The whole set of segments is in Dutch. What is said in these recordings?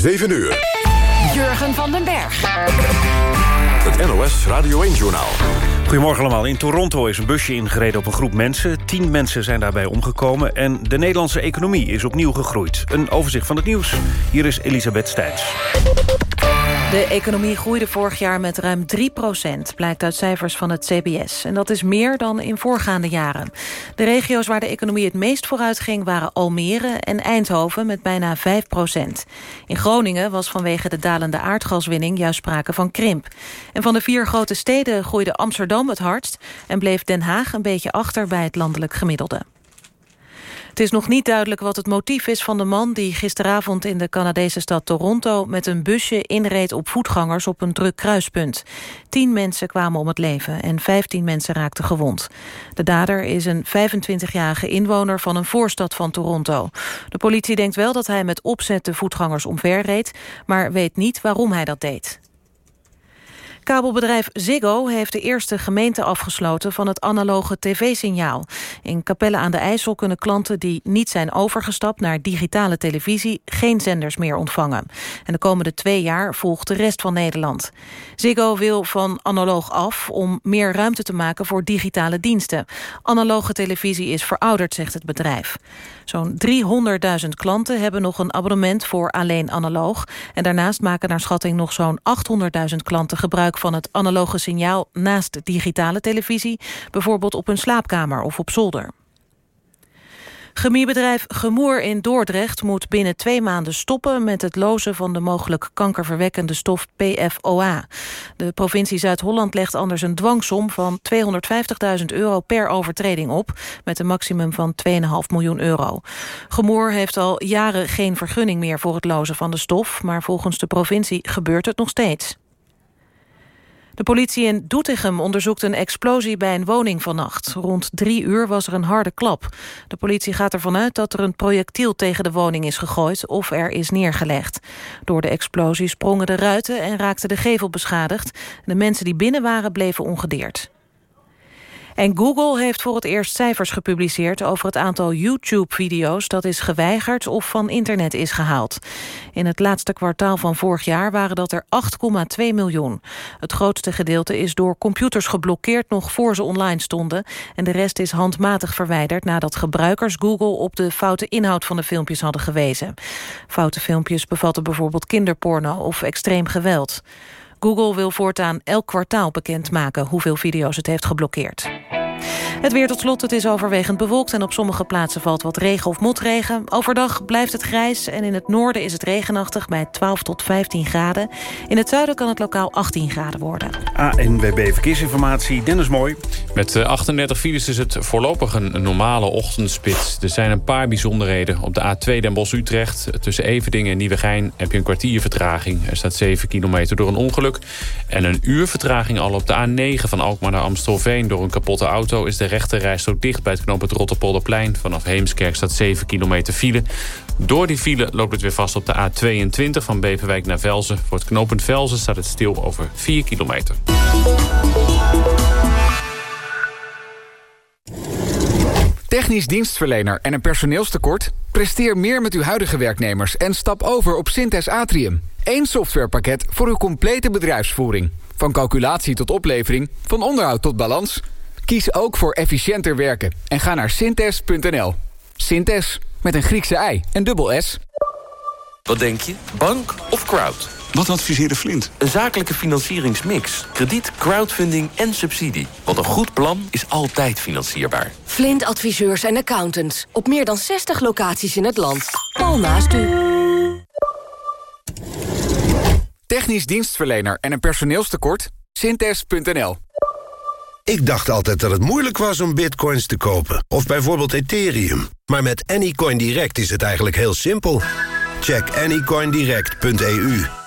7 uur. Jurgen van den Berg. Het NOS Radio 1-journaal. Goedemorgen allemaal. In Toronto is een busje ingereden op een groep mensen. Tien mensen zijn daarbij omgekomen. En de Nederlandse economie is opnieuw gegroeid. Een overzicht van het nieuws. Hier is Elisabeth Stijns. De economie groeide vorig jaar met ruim 3% blijkt uit cijfers van het CBS. En dat is meer dan in voorgaande jaren. De regio's waar de economie het meest vooruit ging... waren Almere en Eindhoven met bijna 5% In Groningen was vanwege de dalende aardgaswinning... juist sprake van krimp. En van de vier grote steden groeide Amsterdam het hardst... en bleef Den Haag een beetje achter bij het landelijk gemiddelde. Het is nog niet duidelijk wat het motief is van de man... die gisteravond in de Canadese stad Toronto... met een busje inreed op voetgangers op een druk kruispunt. Tien mensen kwamen om het leven en vijftien mensen raakten gewond. De dader is een 25-jarige inwoner van een voorstad van Toronto. De politie denkt wel dat hij met opzet de voetgangers omverreed... maar weet niet waarom hij dat deed. Kabelbedrijf Ziggo heeft de eerste gemeente afgesloten van het analoge tv-signaal. In Capelle aan de IJssel kunnen klanten die niet zijn overgestapt naar digitale televisie geen zenders meer ontvangen. En de komende twee jaar volgt de rest van Nederland. Ziggo wil van analoog af om meer ruimte te maken voor digitale diensten. Analoge televisie is verouderd, zegt het bedrijf. Zo'n 300.000 klanten hebben nog een abonnement voor alleen analoog. En daarnaast maken naar schatting nog zo'n 800.000 klanten gebruik van het analoge signaal naast digitale televisie, bijvoorbeeld op hun slaapkamer of op zolder. Chemiebedrijf Gemoer in Dordrecht moet binnen twee maanden stoppen met het lozen van de mogelijk kankerverwekkende stof PFOA. De provincie Zuid-Holland legt anders een dwangsom van 250.000 euro per overtreding op, met een maximum van 2,5 miljoen euro. Gemoer heeft al jaren geen vergunning meer voor het lozen van de stof, maar volgens de provincie gebeurt het nog steeds. De politie in Doetinchem onderzoekt een explosie bij een woning vannacht. Rond drie uur was er een harde klap. De politie gaat ervan uit dat er een projectiel tegen de woning is gegooid... of er is neergelegd. Door de explosie sprongen de ruiten en raakte de gevel beschadigd. De mensen die binnen waren bleven ongedeerd. En Google heeft voor het eerst cijfers gepubliceerd... over het aantal YouTube-video's dat is geweigerd of van internet is gehaald. In het laatste kwartaal van vorig jaar waren dat er 8,2 miljoen. Het grootste gedeelte is door computers geblokkeerd nog voor ze online stonden... en de rest is handmatig verwijderd nadat gebruikers Google... op de foute inhoud van de filmpjes hadden gewezen. Foute filmpjes bevatten bijvoorbeeld kinderporno of extreem geweld. Google wil voortaan elk kwartaal bekendmaken hoeveel video's het heeft geblokkeerd. Het weer tot slot, het is overwegend bewolkt... en op sommige plaatsen valt wat regen of motregen. Overdag blijft het grijs en in het noorden is het regenachtig... bij 12 tot 15 graden. In het zuiden kan het lokaal 18 graden worden. ANWB Verkeersinformatie, Dennis Mooi. Met 38 eh, files is het voorlopig een normale ochtendspits. Er zijn een paar bijzonderheden. Op de A2 Den Bosch-Utrecht tussen Everdingen en Nieuwegein... heb je een kwartier vertraging. Er staat 7 kilometer door een ongeluk. En een uur vertraging al op de A9 van Alkmaar naar Amstelveen... door een kapotte auto is de rechterrijstrook dicht bij het knooppunt Rotterpolderplein. Vanaf Heemskerk staat 7 kilometer file. Door die file loopt het weer vast op de A22 van Beverwijk naar Velzen. Voor het knooppunt Velzen staat het stil over 4 kilometer. Technisch dienstverlener en een personeelstekort? Presteer meer met uw huidige werknemers en stap over op Synthes Atrium. Eén softwarepakket voor uw complete bedrijfsvoering. Van calculatie tot oplevering, van onderhoud tot balans... Kies ook voor efficiënter werken en ga naar synthes.nl. Synthes, met een Griekse ei en dubbel S. Wat denk je? Bank of crowd? Wat adviseerde Flint? Een zakelijke financieringsmix. Krediet, crowdfunding en subsidie. Want een goed plan is altijd financierbaar. Flint adviseurs en accountants. Op meer dan 60 locaties in het land. Al naast u. Technisch dienstverlener en een personeelstekort? Synthes.nl ik dacht altijd dat het moeilijk was om bitcoins te kopen. Of bijvoorbeeld Ethereum. Maar met Anycoin Direct is het eigenlijk heel simpel. Check anycoindirect.eu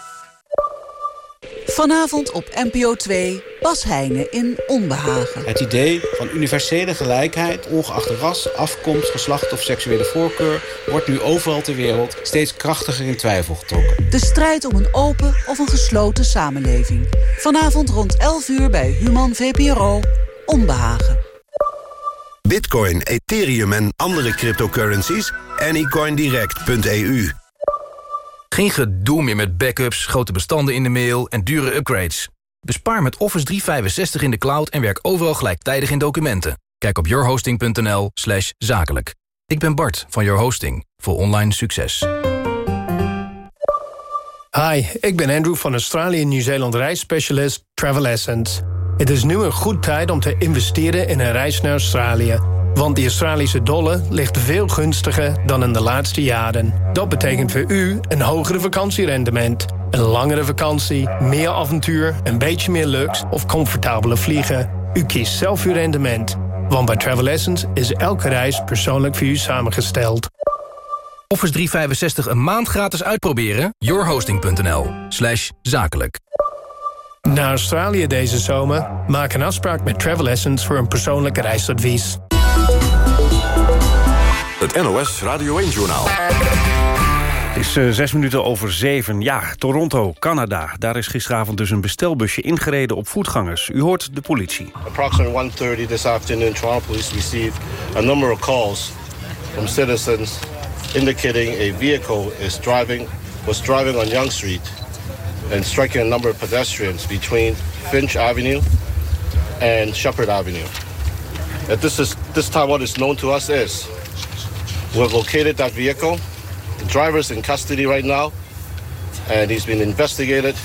Vanavond op NPO 2, Bas Heijnen in Onbehagen. Het idee van universele gelijkheid, ongeacht ras, afkomst, geslacht of seksuele voorkeur... wordt nu overal ter wereld steeds krachtiger in twijfel getrokken. De strijd om een open of een gesloten samenleving. Vanavond rond 11 uur bij Human VPRO, Onbehagen. Bitcoin, Ethereum en andere cryptocurrencies? Anycoindirect.eu Geen gedoe meer met backups, grote bestanden in de mail en dure upgrades. Bespaar met Office 365 in de cloud en werk overal gelijktijdig in documenten. Kijk op yourhosting.nl slash zakelijk. Ik ben Bart van Your Hosting voor online succes. Hi, ik ben Andrew van Australië Nieuw-Zeeland reisspecialist Travel Essence. Het is nu een goed tijd om te investeren in een reis naar Australië. Want de Australische dollar ligt veel gunstiger dan in de laatste jaren. Dat betekent voor u een hogere vakantierendement. Een langere vakantie, meer avontuur, een beetje meer luxe of comfortabele vliegen. U kiest zelf uw rendement. Want bij Travel Essence is elke reis persoonlijk voor u samengesteld. Office 365 een maand gratis uitproberen? yourhosting.nl slash zakelijk. Naar Australië deze zomer? Maak een afspraak met Travel Essence voor een persoonlijk reisadvies. Het NOS Radio 1-journaal. Het is uh, zes minuten over zeven. Ja, Toronto, Canada. Daar is gisteravond dus een bestelbusje ingereden op voetgangers. U hoort de politie. Approximately 1.30 this afternoon, Toronto Police received a number of calls from citizens indicating a vehicle is driving, was driving on Young Street and striking a number of pedestrians between Finch Avenue and Shepherd Avenue. At this, is, this time what is known to us is we've located that vehicle. The driver is in custody right now and he's been investigated.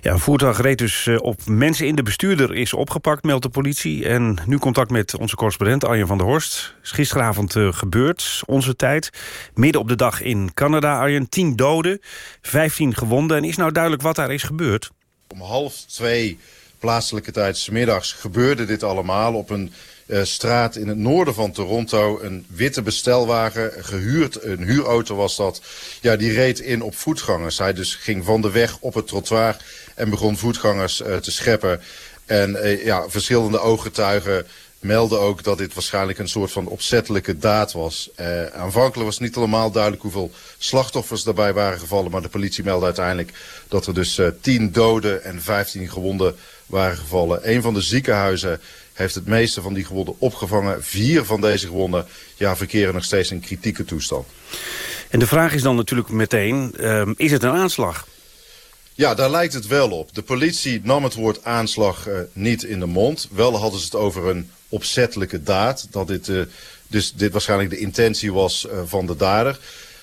Ja, een voertuig reed dus eh, op mensen in. De bestuurder is opgepakt, meldt de politie. En nu contact met onze correspondent Arjen van der Horst. Is gisteravond uh, gebeurd, onze tijd. Midden op de dag in Canada, Arjen. 10 doden, 15 gewonden. En is nou duidelijk wat daar is gebeurd? Om half twee plaatselijke tijd middags gebeurde dit allemaal op een straat in het noorden van Toronto. Een witte bestelwagen, gehuurd, een huurauto was dat. Ja, die reed in op voetgangers. Hij dus ging van de weg op het trottoir en begon voetgangers uh, te scheppen. En uh, ja, verschillende ooggetuigen melden ook dat dit waarschijnlijk een soort van opzettelijke daad was. Uh, aanvankelijk was niet helemaal duidelijk hoeveel slachtoffers daarbij waren gevallen. Maar de politie meldde uiteindelijk dat er dus uh, 10 doden en 15 gewonden waren gevallen. Een van de ziekenhuizen heeft het meeste van die gewonden opgevangen. Vier van deze gewonden ja, verkeren nog steeds in kritieke toestand. En de vraag is dan natuurlijk meteen, uh, is het een aanslag? Ja, daar lijkt het wel op. De politie nam het woord aanslag uh, niet in de mond. Wel hadden ze het over een opzettelijke daad. Dat dit, uh, dus dit waarschijnlijk de intentie was uh, van de dader.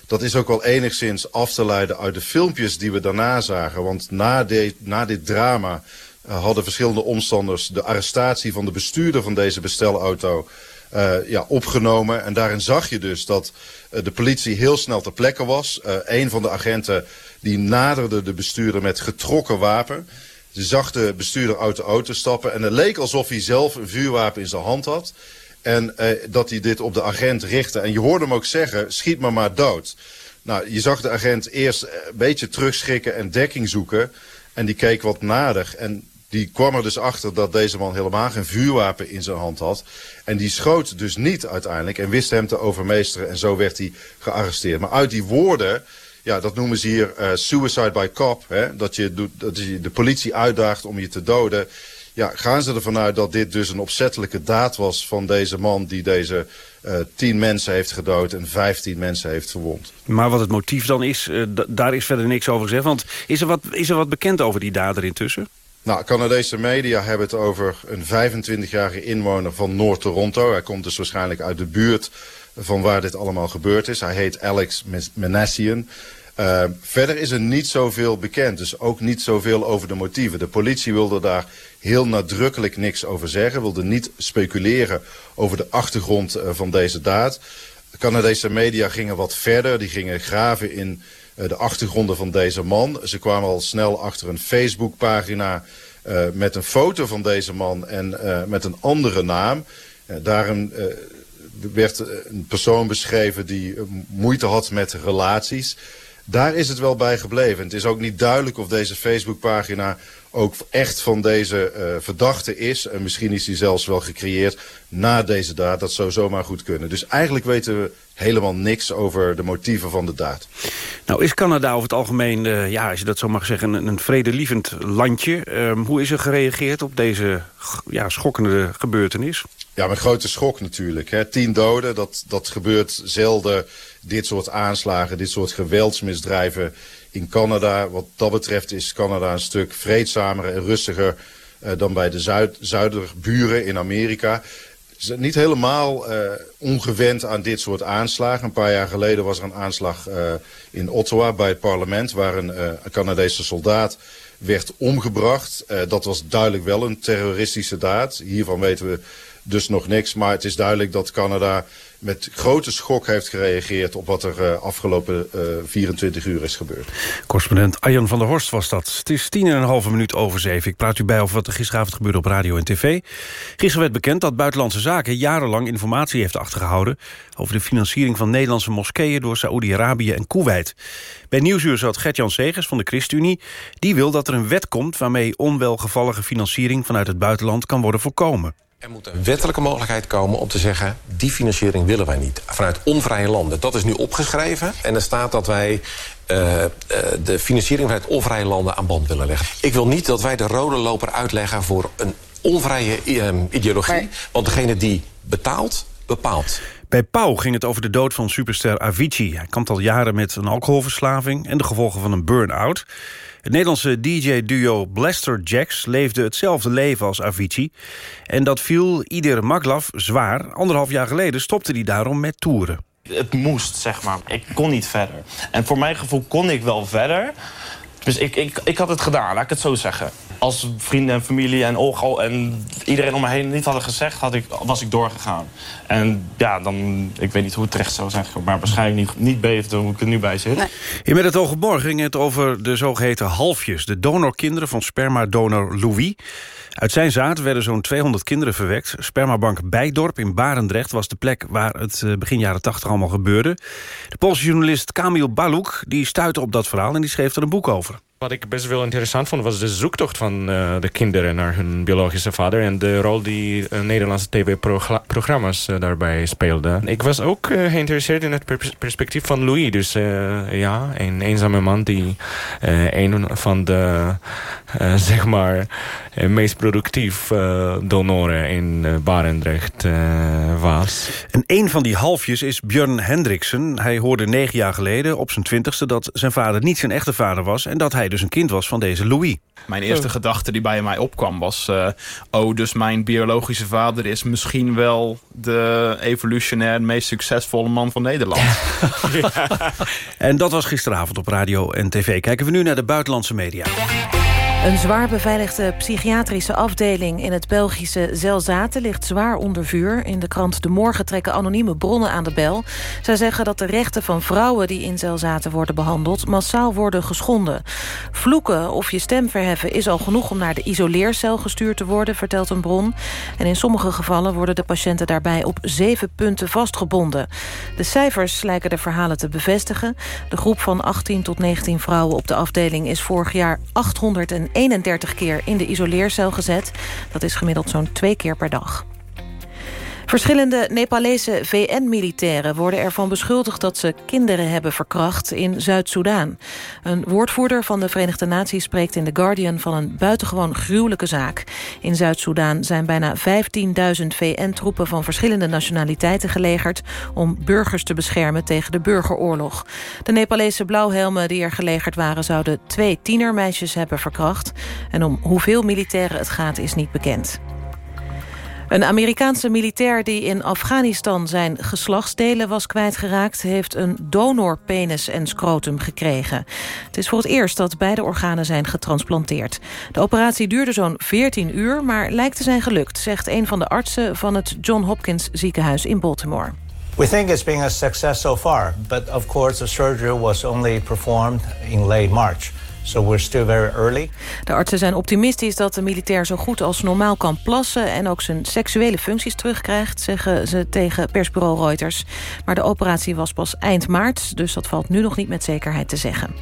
Dat is ook wel enigszins af te leiden uit de filmpjes die we daarna zagen. Want na, de, na dit drama hadden verschillende omstanders de arrestatie van de bestuurder van deze bestelauto uh, ja, opgenomen. En daarin zag je dus dat uh, de politie heel snel ter plekke was. Uh, een van de agenten die naderde de bestuurder met getrokken wapen. Ze zag de bestuurder uit de auto stappen en het leek alsof hij zelf een vuurwapen in zijn hand had. En dat hij dit op de agent richtte. En je hoorde hem ook zeggen, schiet me maar dood. Nou, je zag de agent eerst een beetje terugschrikken en dekking zoeken. En die keek wat nader. En die kwam er dus achter dat deze man helemaal geen vuurwapen in zijn hand had. En die schoot dus niet uiteindelijk en wist hem te overmeesteren. En zo werd hij gearresteerd. Maar uit die woorden, ja, dat noemen ze hier uh, suicide by cop. Hè? Dat, je, dat je de politie uitdaagt om je te doden. Ja, gaan ze ervan uit dat dit dus een opzettelijke daad was van deze man... die deze uh, tien mensen heeft gedood en vijftien mensen heeft verwond. Maar wat het motief dan is, uh, daar is verder niks over gezegd. Want is er, wat, is er wat bekend over die dader intussen? Nou, Canadese media hebben het over een 25-jarige inwoner van Noord-Toronto. Hij komt dus waarschijnlijk uit de buurt van waar dit allemaal gebeurd is. Hij heet Alex Manassian. Uh, verder is er niet zoveel bekend, dus ook niet zoveel over de motieven. De politie wilde daar heel nadrukkelijk niks over zeggen, wilde niet speculeren over de achtergrond uh, van deze daad. De Canadese media gingen wat verder, die gingen graven in de achtergronden van deze man. Ze kwamen al snel achter een Facebookpagina uh, met een foto van deze man en uh, met een andere naam. daarin werd een persoon beschreven die moeite had met relaties. Daar is het wel bij gebleven. Het is ook niet duidelijk of deze Facebookpagina ook echt van deze uh, verdachte is. En misschien is die zelfs wel gecreëerd na deze daad. Dat zou zomaar goed kunnen. Dus eigenlijk weten we helemaal niks over de motieven van de daad. Nou is Canada over het algemeen, uh, ja, als je dat zo mag zeggen, een, een vredelievend landje. Um, hoe is er gereageerd op deze ja, schokkende gebeurtenis? Ja, een grote schok natuurlijk. Hè. Tien doden, dat, dat gebeurt zelden. Dit soort aanslagen, dit soort geweldsmisdrijven in Canada. Wat dat betreft is Canada een stuk vreedzamer en rustiger... Uh, dan bij de zuid, zuiderburen in Amerika. Ze niet helemaal uh, ongewend aan dit soort aanslagen. Een paar jaar geleden was er een aanslag uh, in Ottawa bij het parlement... waar een, een Canadese soldaat werd omgebracht. dat was duidelijk wel een terroristische daad. Hiervan weten we dus nog niks. Maar het is duidelijk dat Canada met grote schok heeft gereageerd... op wat er uh, afgelopen uh, 24 uur is gebeurd. Correspondent Arjan van der Horst was dat. Het is tien en een halve minuut over zeven. Ik praat u bij over wat er gisteravond gebeurde op radio en tv. Gisteren werd bekend dat Buitenlandse Zaken jarenlang informatie heeft achtergehouden... over de financiering van Nederlandse moskeeën door Saoedi-Arabië en Kuwait. Bij Nieuwsuur zat Gert-Jan Segers van de ChristenUnie. Die wil dat er een wet komt waarmee onwelgevallige financiering... vanuit het buitenland kan worden voorkomen. Er moet een wettelijke mogelijkheid komen om te zeggen... die financiering willen wij niet. Vanuit onvrije landen. Dat is nu opgeschreven. En er staat dat wij uh, uh, de financiering vanuit onvrije landen aan band willen leggen. Ik wil niet dat wij de rode loper uitleggen voor een onvrije uh, ideologie. Maar... Want degene die betaalt, bepaalt. Bij Pauw ging het over de dood van superster Avicii. Hij kampt al jaren met een alcoholverslaving... en de gevolgen van een burn-out. Het Nederlandse DJ-duo Blaster Jacks leefde hetzelfde leven als Avicii. En dat viel ieder Maglav zwaar. Anderhalf jaar geleden stopte hij daarom met toeren. Het moest, zeg maar. Ik kon niet verder. En voor mijn gevoel kon ik wel verder. Dus ik, ik, ik had het gedaan, laat ik het zo zeggen. Als vrienden en familie en Olga en iedereen om me heen niet hadden gezegd... Had ik, was ik doorgegaan. En ja, dan, ik weet niet hoe het terecht zou zijn maar waarschijnlijk niet, niet beter dan hoe ik er nu bij zit. In Met het oog ging het over de zogeheten halfjes. De donorkinderen van spermadonor Louis. Uit zijn zaad werden zo'n 200 kinderen verwekt. Spermabank Bijdorp in Barendrecht was de plek waar het begin jaren 80 allemaal gebeurde. De Poolse journalist Kamil Baluk die stuitte op dat verhaal en die schreef er een boek over. Wat ik best wel interessant vond was de zoektocht van uh, de kinderen naar hun biologische vader. En de rol die uh, Nederlandse tv-programma's uh, daarbij speelden. Ik was ook geïnteresseerd in het pers perspectief van Louis. Dus ja, een eenzame man die een van de zeg maar meest productief donoren in Barendrecht was. En een van die halfjes is Björn Hendriksen. Hij hoorde negen jaar geleden op zijn twintigste dat zijn vader niet zijn echte vader was. En dat hij dus een kind was van deze Louis. Mijn eerste gedachte die bij mij opkwam was... Uh, oh, dus mijn biologische vader is misschien wel... de evolutionair meest succesvolle man van Nederland. ja. En dat was gisteravond op radio en tv. Kijken we nu naar de buitenlandse media. Een zwaar beveiligde psychiatrische afdeling in het Belgische Zelzaten ligt zwaar onder vuur. In de krant De Morgen trekken anonieme bronnen aan de bel. Zij zeggen dat de rechten van vrouwen die in Zelzaten worden behandeld... massaal worden geschonden. Vloeken of je stem verheffen is al genoeg om naar de isoleercel gestuurd te worden, vertelt een bron. En in sommige gevallen worden de patiënten daarbij op zeven punten vastgebonden. De cijfers lijken de verhalen te bevestigen. De groep van 18 tot 19 vrouwen op de afdeling is vorig jaar 800 31 keer in de isoleercel gezet. Dat is gemiddeld zo'n twee keer per dag. Verschillende Nepalese VN-militairen worden ervan beschuldigd... dat ze kinderen hebben verkracht in Zuid-Soedan. Een woordvoerder van de Verenigde Naties spreekt in The Guardian... van een buitengewoon gruwelijke zaak. In Zuid-Soedan zijn bijna 15.000 VN-troepen... van verschillende nationaliteiten gelegerd... om burgers te beschermen tegen de burgeroorlog. De Nepalese blauwhelmen die er gelegerd waren... zouden twee tienermeisjes hebben verkracht. En om hoeveel militairen het gaat is niet bekend. Een Amerikaanse militair die in Afghanistan zijn geslachtsdelen was kwijtgeraakt... heeft een donorpenis en scrotum gekregen. Het is voor het eerst dat beide organen zijn getransplanteerd. De operatie duurde zo'n 14 uur, maar lijkt te zijn gelukt... zegt een van de artsen van het John Hopkins ziekenhuis in Baltimore. We think it's been a success so far, but of course the surgery was only performed in late March. De artsen zijn optimistisch dat de militair zo goed als normaal kan plassen... en ook zijn seksuele functies terugkrijgt, zeggen ze tegen persbureau Reuters. Maar de operatie was pas eind maart, dus dat valt nu nog niet met zekerheid te zeggen.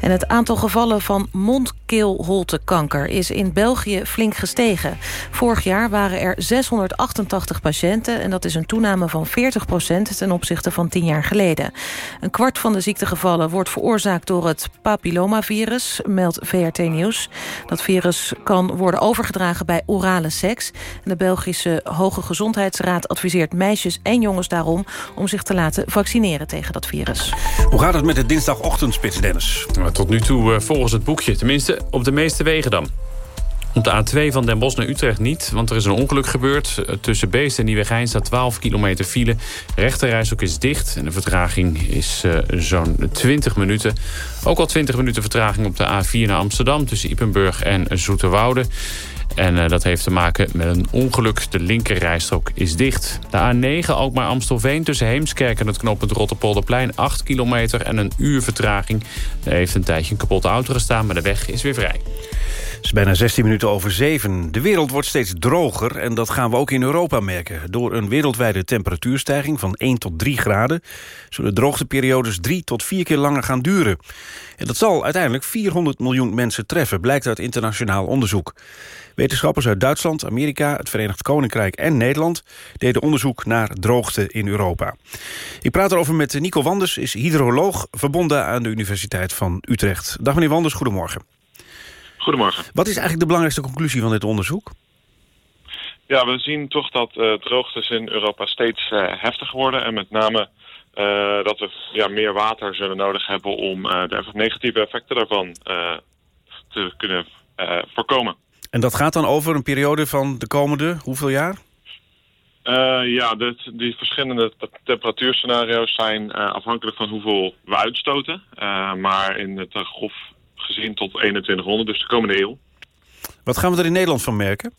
En het aantal gevallen van mondkeelholtekanker is in België flink gestegen. Vorig jaar waren er 688 patiënten... en dat is een toename van 40% ten opzichte van 10 jaar geleden. Een kwart van de ziektegevallen wordt veroorzaakt door het papillomavirus, meldt VRT Nieuws. Dat virus kan worden overgedragen bij orale seks. En de Belgische Hoge Gezondheidsraad adviseert meisjes en jongens daarom... om zich te laten vaccineren tegen dat virus. Hoe gaat het met de dinsdagochtendspits, Dennis? Tot nu toe uh, volgens het boekje. Tenminste, op de meeste wegen dan. Op de A2 van Den Bosch naar Utrecht niet, want er is een ongeluk gebeurd. Tussen Beest en Nieuwegein staat 12 kilometer file. Rechterreis is dicht en de vertraging is uh, zo'n 20 minuten. Ook al 20 minuten vertraging op de A4 naar Amsterdam... tussen Ippenburg en Zoeterwoude. En uh, dat heeft te maken met een ongeluk. De linkerrijstrook is dicht. De A9 Alkmaar-Amstelveen tussen Heemskerk en het knooppunt Rotterpolderplein... 8 kilometer en een uur vertraging. Er heeft een tijdje een kapotte auto gestaan, maar de weg is weer vrij. Het is bijna 16 minuten over 7. De wereld wordt steeds droger en dat gaan we ook in Europa merken. Door een wereldwijde temperatuurstijging van 1 tot 3 graden... zullen droogteperiodes 3 tot 4 keer langer gaan duren. En dat zal uiteindelijk 400 miljoen mensen treffen... blijkt uit internationaal onderzoek. Wetenschappers uit Duitsland, Amerika, het Verenigd Koninkrijk en Nederland... deden onderzoek naar droogte in Europa. Ik praat erover met Nico Wanders, is hydroloog... verbonden aan de Universiteit van Utrecht. Dag meneer Wanders, goedemorgen. Goedemorgen. Wat is eigenlijk de belangrijkste conclusie van dit onderzoek? Ja, we zien toch dat uh, droogtes in Europa steeds uh, heftiger worden. En met name uh, dat we ja, meer water zullen nodig hebben om de negatieve effecten daarvan te kunnen voorkomen. En dat gaat dan over een periode van de komende hoeveel jaar? ja, dit, die verschillende temperatuurscenario's zijn afhankelijk van hoeveel we uitstoten. maar in het grof gezien tot 2100, dus de komende eeuw. Wat gaan we er in Nederland van merken?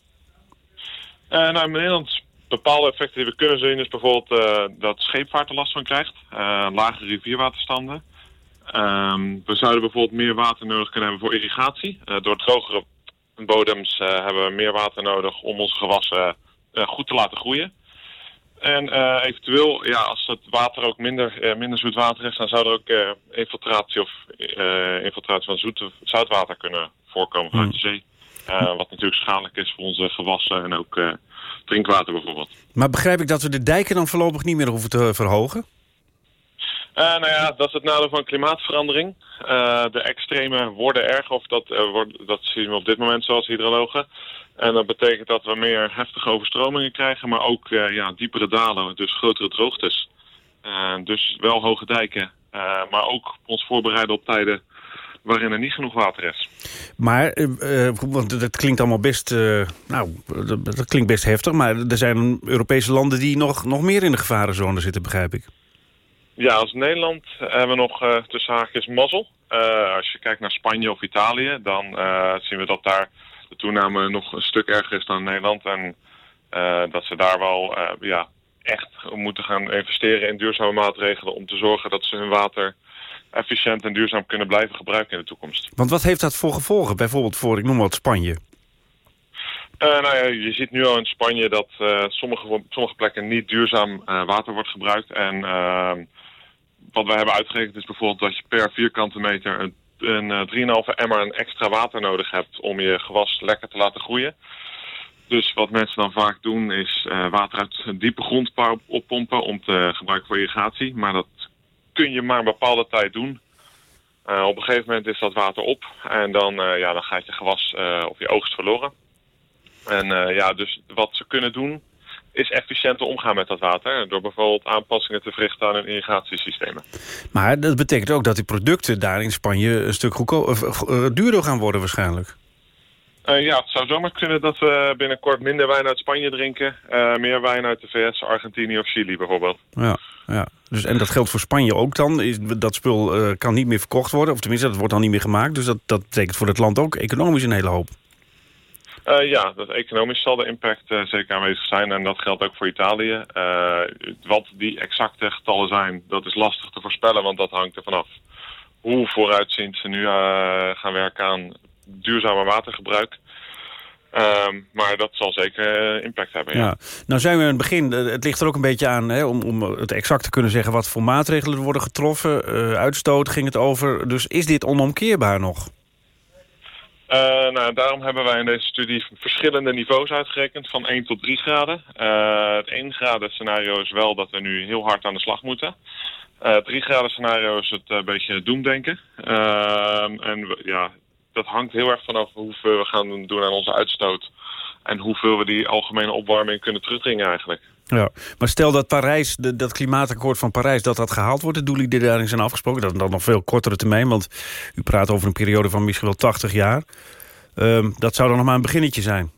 Uh, nou, in Nederland bepaalde effecten die we kunnen zien is bijvoorbeeld uh, dat scheepvaart er last van krijgt. Uh, lage rivierwaterstanden. Ehm, we zouden bijvoorbeeld meer water nodig kunnen hebben voor irrigatie. door drogere bodems hebben we meer water nodig om onze gewassen goed te laten groeien. En uh, eventueel, ja, als het water ook minder, uh, minder zoet water is, dan zou er ook uh, infiltratie of infiltratie van zoet, zoutwater kunnen voorkomen vanuit de zee. wat natuurlijk schadelijk is voor onze gewassen en ook drinkwater bijvoorbeeld. Maar begrijp ik dat we de dijken dan voorlopig niet meer hoeven te verhogen? nou ja, dat is het nadeel van klimaatverandering. de extreme worden erg, of dat, wordt, dat zien we op dit moment zoals hydrologen. En dat betekent dat we meer heftige overstromingen krijgen, maar ook uh, ja, diepere dalen, dus grotere droogtes. Uh, dus wel hoge dijken, uh, maar ook ons voorbereiden op tijden waarin er niet genoeg water is. Maar, want dat klinkt allemaal best, nou, dat, dat, klinkt best heftig, maar er zijn Europese landen die nog, nog meer in de gevarenzone zitten, begrijp ik. Ja, als Nederland hebben we nog tussen haakjes mazzel. als je kijkt naar Spanje of Italië, dan zien we dat daar de toename nog een stuk erger is dan in Nederland. En uh, dat ze daar wel uh, ja, echt moeten gaan investeren in duurzame maatregelen... om te zorgen dat ze hun water efficiënt en duurzaam kunnen blijven gebruiken in de toekomst. Want wat heeft dat voor gevolgen? Bijvoorbeeld voor, ik noem wat, Spanje. Uh, nou ja, je ziet nu al in Spanje dat sommige, sommige plekken niet duurzaam water wordt gebruikt. En wat wij hebben uitgerekend is bijvoorbeeld dat je per vierkante meter... een een uh, eh, 3,5 emmer een extra water nodig hebt om je gewas lekker te laten groeien. Dus wat mensen dan vaak doen is uh, water uit diepe grond oppompen om te gebruiken voor irrigatie. Maar dat kun je maar een bepaalde tijd doen. Uh, op een gegeven moment is dat water op en dan, ja, dan gaat je gewas of je oogst verloren. En ja, dus wat ze kunnen doen is efficiënter omgaan met dat water. Door bijvoorbeeld aanpassingen te verrichten aan hun irrigatiesystemen. Maar dat betekent ook dat die producten daar in Spanje een stuk uh, duurder gaan worden waarschijnlijk. Uh, ja, het zou zomaar kunnen dat we binnenkort minder wijn uit Spanje drinken. Uh, meer wijn uit de VS, Argentinië of Chili bijvoorbeeld. Ja, ja. Dus, en dat geldt voor Spanje ook dan. Dat spul uh, kan niet meer verkocht worden. Of tenminste, dat wordt dan niet meer gemaakt. Dus dat, dat betekent voor het land ook economisch een hele hoop. Uh, ja, dat economisch zal de impact uh, zeker aanwezig zijn en dat geldt ook voor Italië. Uh, wat die exacte getallen zijn, dat is lastig te voorspellen, want dat hangt er vanaf hoe vooruitziend ze nu gaan werken aan duurzamer watergebruik. Ehm, maar dat zal zeker eh, impact hebben, ja. Ja. Nou zijn we in het begin, eh, het ligt er ook een beetje aan... Hè, om, om het exact te kunnen zeggen wat voor maatregelen er worden getroffen. Eh, uitstoot ging het over. Dus is dit onomkeerbaar nog? Eh, nou, daarom hebben wij in deze studie verschillende niveaus uitgerekend, van 1 tot 3 graden. Eh, het 1 graden scenario is wel dat we nu heel hard aan de slag moeten. Eh, het 3 graden scenario is het een beetje doemdenken. Ehm, en ja, dat hangt heel erg vanaf hoeveel we gaan doen aan onze uitstoot. En hoeveel we die algemene opwarming kunnen terugdringen eigenlijk. Ja. Maar stel dat Parijs, de, dat klimaatakkoord van Parijs... dat dat gehaald wordt, de doelen die daarin zijn afgesproken... dat dan nog veel kortere termijn, want u praat over een periode van misschien wel 80 jaar. Ehm, dat zou dan nog maar een beginnetje zijn.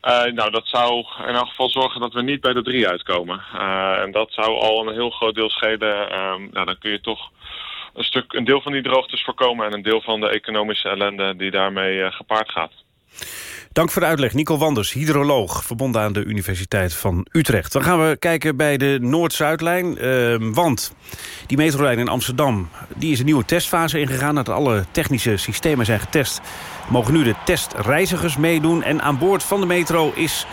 Eh, nou, dat zou in elk geval zorgen dat we niet bij de drie uitkomen. Eh, en dat zou al een heel groot deel schelen. Ehm, nou, dan kun je toch een, stuk, een deel van die droogtes voorkomen... en een deel van de economische ellende die daarmee eh, gepaard gaat. Dank voor de uitleg. Nico Wanders, hydroloog, verbonden aan de Universiteit van Utrecht. Dan gaan we kijken bij de Noord-Zuidlijn. Ehm, want die metrolijn in Amsterdam die is een nieuwe testfase ingegaan. Nadat alle technische systemen zijn getest... mogen nu de testreizigers meedoen. En aan boord van de metro is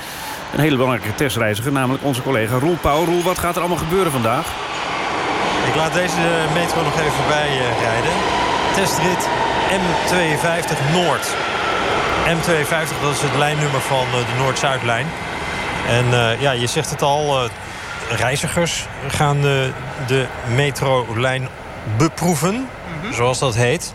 een hele belangrijke testreiziger... namelijk onze collega Roel Pauw. Roel, wat gaat er allemaal gebeuren vandaag? Ik laat deze metro nog even voorbij eh, rijden. Testrit M52 Noord. M52, dat is het lijnnummer van eh, de Noord-Zuidlijn. En eh, ja, je zegt het al, eh, reizigers gaan de metrolijn beproeven, zoals dat heet.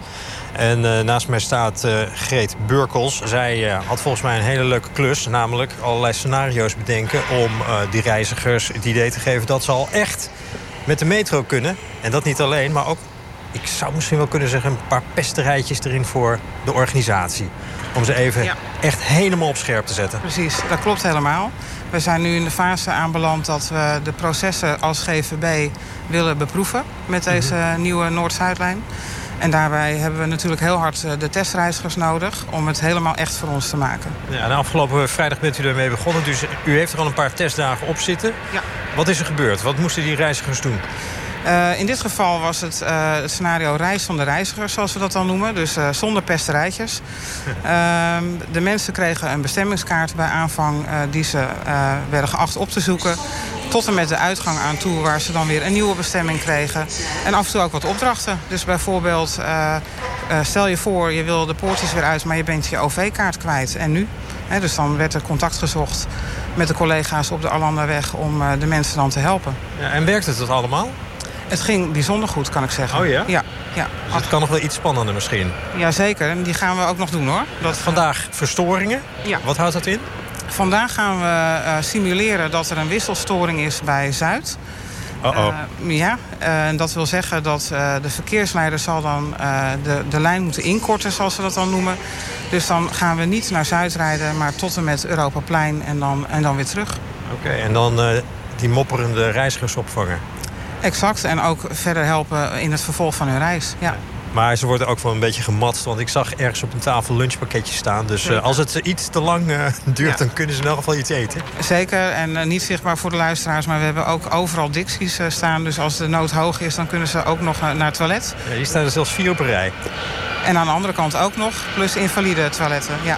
En naast mij staat Greet Burkels. Zij had volgens mij een hele leuke klus. Namelijk allerlei scenario's bedenken om die reizigers het idee te geven... dat ze al echt met de metro kunnen. En dat niet alleen, maar ook, ik zou misschien wel kunnen zeggen... een paar pesterijtjes erin voor de organisatie. Om ze even Ja. echt helemaal op scherp te zetten. Precies, dat klopt helemaal. We zijn nu in de fase aanbeland dat we de processen als GVB willen beproeven met deze nieuwe Noord-Zuidlijn. En daarbij hebben we natuurlijk heel hard eh, de testreizigers nodig om het helemaal echt voor ons te maken. Ja, en afgelopen vrijdag bent u ermee begonnen. Dus u heeft er al een paar testdagen op zitten. Ja. Wat is er gebeurd? Wat moesten die reizigers doen? Eh, in dit geval was het, eh, het scenario reis van de reizigers, zoals we dat dan noemen. Dus eh, zonder pesterijtjes. Ehm, de mensen kregen een bestemmingskaart bij aanvang... die ze werden geacht op te zoeken. Tot en met de uitgang aan toe, waar ze dan weer een nieuwe bestemming kregen. En af en toe ook wat opdrachten. Dus bijvoorbeeld, stel je voor, je wil de poortjes weer uit... maar je bent je OV-kaart kwijt. En nu? Dus dan werd er contact gezocht met de collega's op de Arlanderweg... om de mensen dan te helpen. Ja, en werkte het allemaal? Het ging bijzonder goed, kan ik zeggen. Oh ja? Ja. ja. Dus het kan nog wel iets spannender misschien. Jazeker, en die gaan we ook nog doen hoor. Dat, Vandaag verstoringen. Ja. Wat houdt dat in? Vandaag gaan we eh, simuleren dat er een wisselstoring is bij Zuid. Uh-oh. Eh, ja, eh, en dat wil zeggen dat de verkeersleider zal dan de, de lijn moeten inkorten, zoals we dat dan noemen. Dus dan gaan we niet naar Zuid rijden, maar tot en met Europaplein en dan, en dan weer terug. Oké, en dan die mopperende reizigers opvangen. Exact, en ook verder helpen in het vervolg van hun reis. Ja. Maar ze worden ook wel een beetje gematst. Want ik zag ergens op een tafel lunchpakketjes staan. Dus eh, als het iets te lang eh, duurt, Ja. dan kunnen ze in elk geval iets eten. Zeker, en eh, niet zichtbaar voor de luisteraars, maar we hebben ook overal dicties staan. Dus als de nood hoog is, dan kunnen ze ook nog naar het toilet. Ja, hier staan er zelfs vier op een rij. En aan de andere kant ook nog, plus invalide toiletten. Ja.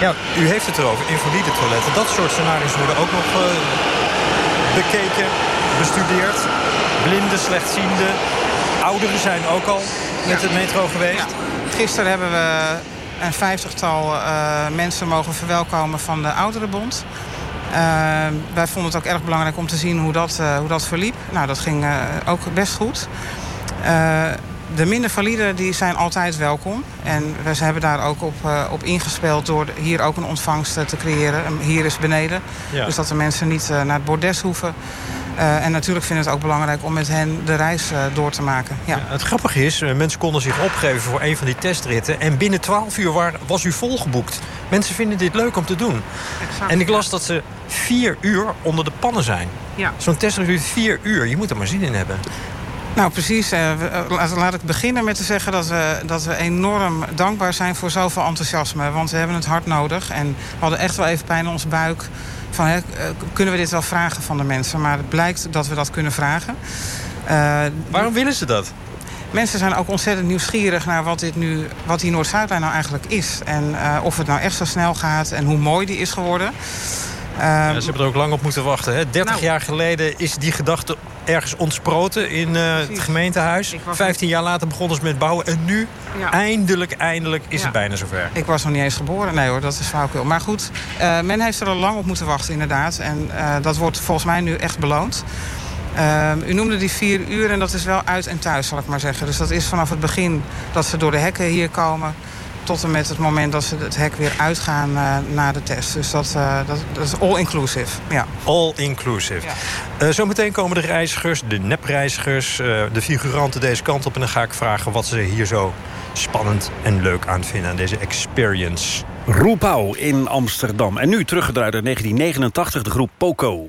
Ja, u heeft het erover, invalide toiletten. Dat soort scenario's worden ook nog bekeken, bestudeerd. Blinden, slechtzienden, ouderen zijn ook al met de metro geweest. Gisteren hebben we een vijftigtal eh, mensen mogen verwelkomen van de Ouderenbond. Eh, wij vonden het ook erg belangrijk om te zien hoe dat, eh, hoe dat verliep. Nou, dat ging ook best goed. De minder valide die zijn altijd welkom. En we hebben daar ook op, op ingespeeld door hier ook een ontvangst te creëren. En Hier is beneden. Ja. Dus dat de mensen niet naar het bordes hoeven. Eh, en natuurlijk vinden we het ook belangrijk om met hen de reis eh, door te maken. Ja. Het grappige is, eh, mensen konden zich opgeven voor een van die testritten. En binnen 12 uur waar- was u volgeboekt. Mensen vinden dit leuk om te doen. En ik las dat ze vier uur onder de pannen zijn. Ja. Zo'n testrit duurt vier uur. Je moet er maar zin in hebben. Nou, precies. Laat ik beginnen met te zeggen dat we, dat we enorm dankbaar zijn voor zoveel enthousiasme. Want we hebben het hard nodig. En we hadden echt wel even pijn in onze buik. Van, hè, eh, kunnen we dit wel vragen van de mensen? Maar het blijkt dat we dat kunnen vragen. Eh, Waarom willen ze dat? mensen zijn ook ontzettend nieuwsgierig naar wat, dit nu, wat die Noord-Zuidlijn nou eigenlijk is. En uh, of het nou echt zo snel gaat en hoe mooi die is geworden. Ja, ze hebben er ook lang op moeten wachten. Hè? 30 Nou. jaar geleden is die gedachte ergens ontsproten in uh, het gemeentehuis. 15 jaar later begonnen ze met bouwen. En nu, Ja. eindelijk, eindelijk is Ja. het bijna zover. Ik was nog niet eens geboren. Nee hoor, dat is flauwkul. Maar goed, eh, men heeft er al lang op moeten wachten inderdaad. En eh, dat wordt volgens mij nu echt beloond. Eh, u noemde die vier uur en dat is wel uit en thuis, zal ik maar zeggen. Dus dat is vanaf het begin dat ze door de hekken hier komen... tot en met het moment dat ze het hek weer uitgaan eh, na de test. Dus dat, eh, dat, dat is all-inclusive, ja. All inclusive. Eh, zometeen komen de reizigers, de nepreizigers, eh, de figuranten deze kant op. En dan ga ik vragen wat ze hier zo spannend en leuk aan vinden aan deze experience. Roel Pauw in Amsterdam. En nu teruggedraaid uit 1989, de groep Poco.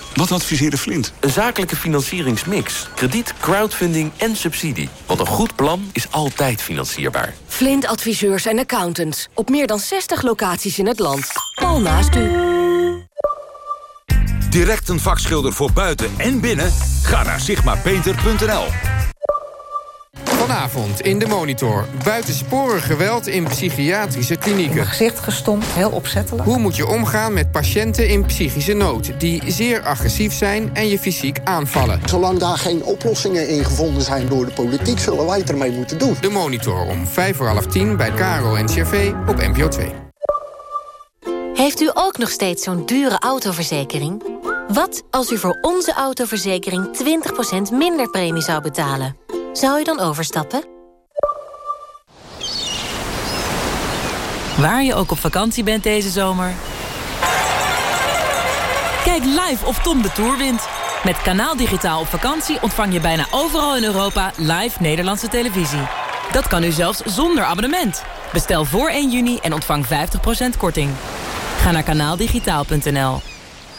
Wat adviseerde Flint? Een zakelijke financieringsmix. Krediet, crowdfunding en subsidie. Want een goed plan is altijd financierbaar. Flint adviseurs en accountants. Op meer dan 60 locaties in het land. Al naast u. Direct een vakschilder voor buiten en binnen? Ga naar sigmapainter.nl. Vanavond in de Monitor. Buitensporig geweld in psychiatrische klinieken. Gezicht gestompt, heel opzettelijk. Hoe moet je omgaan met patiënten in psychische nood... die zeer agressief zijn en je fysiek aanvallen? Zolang daar geen oplossingen in gevonden zijn door de politiek... zullen wij het ermee moeten doen. De Monitor om vijf voor half tien bij Caro en CV op NPO 2. Heeft u ook nog steeds zo'n dure autoverzekering? Wat als u voor onze autoverzekering 20% minder premie zou betalen? Zou u dan overstappen? Waar je ook op vakantie bent deze zomer. Kijk live of Tom de Tour wint. Met Kanaal Digitaal op vakantie ontvang je bijna overal in Europa live Nederlandse televisie. Dat kan u zelfs zonder abonnement. Bestel voor 1 juni en ontvang 50% korting. Ga naar kanaaldigitaal.nl.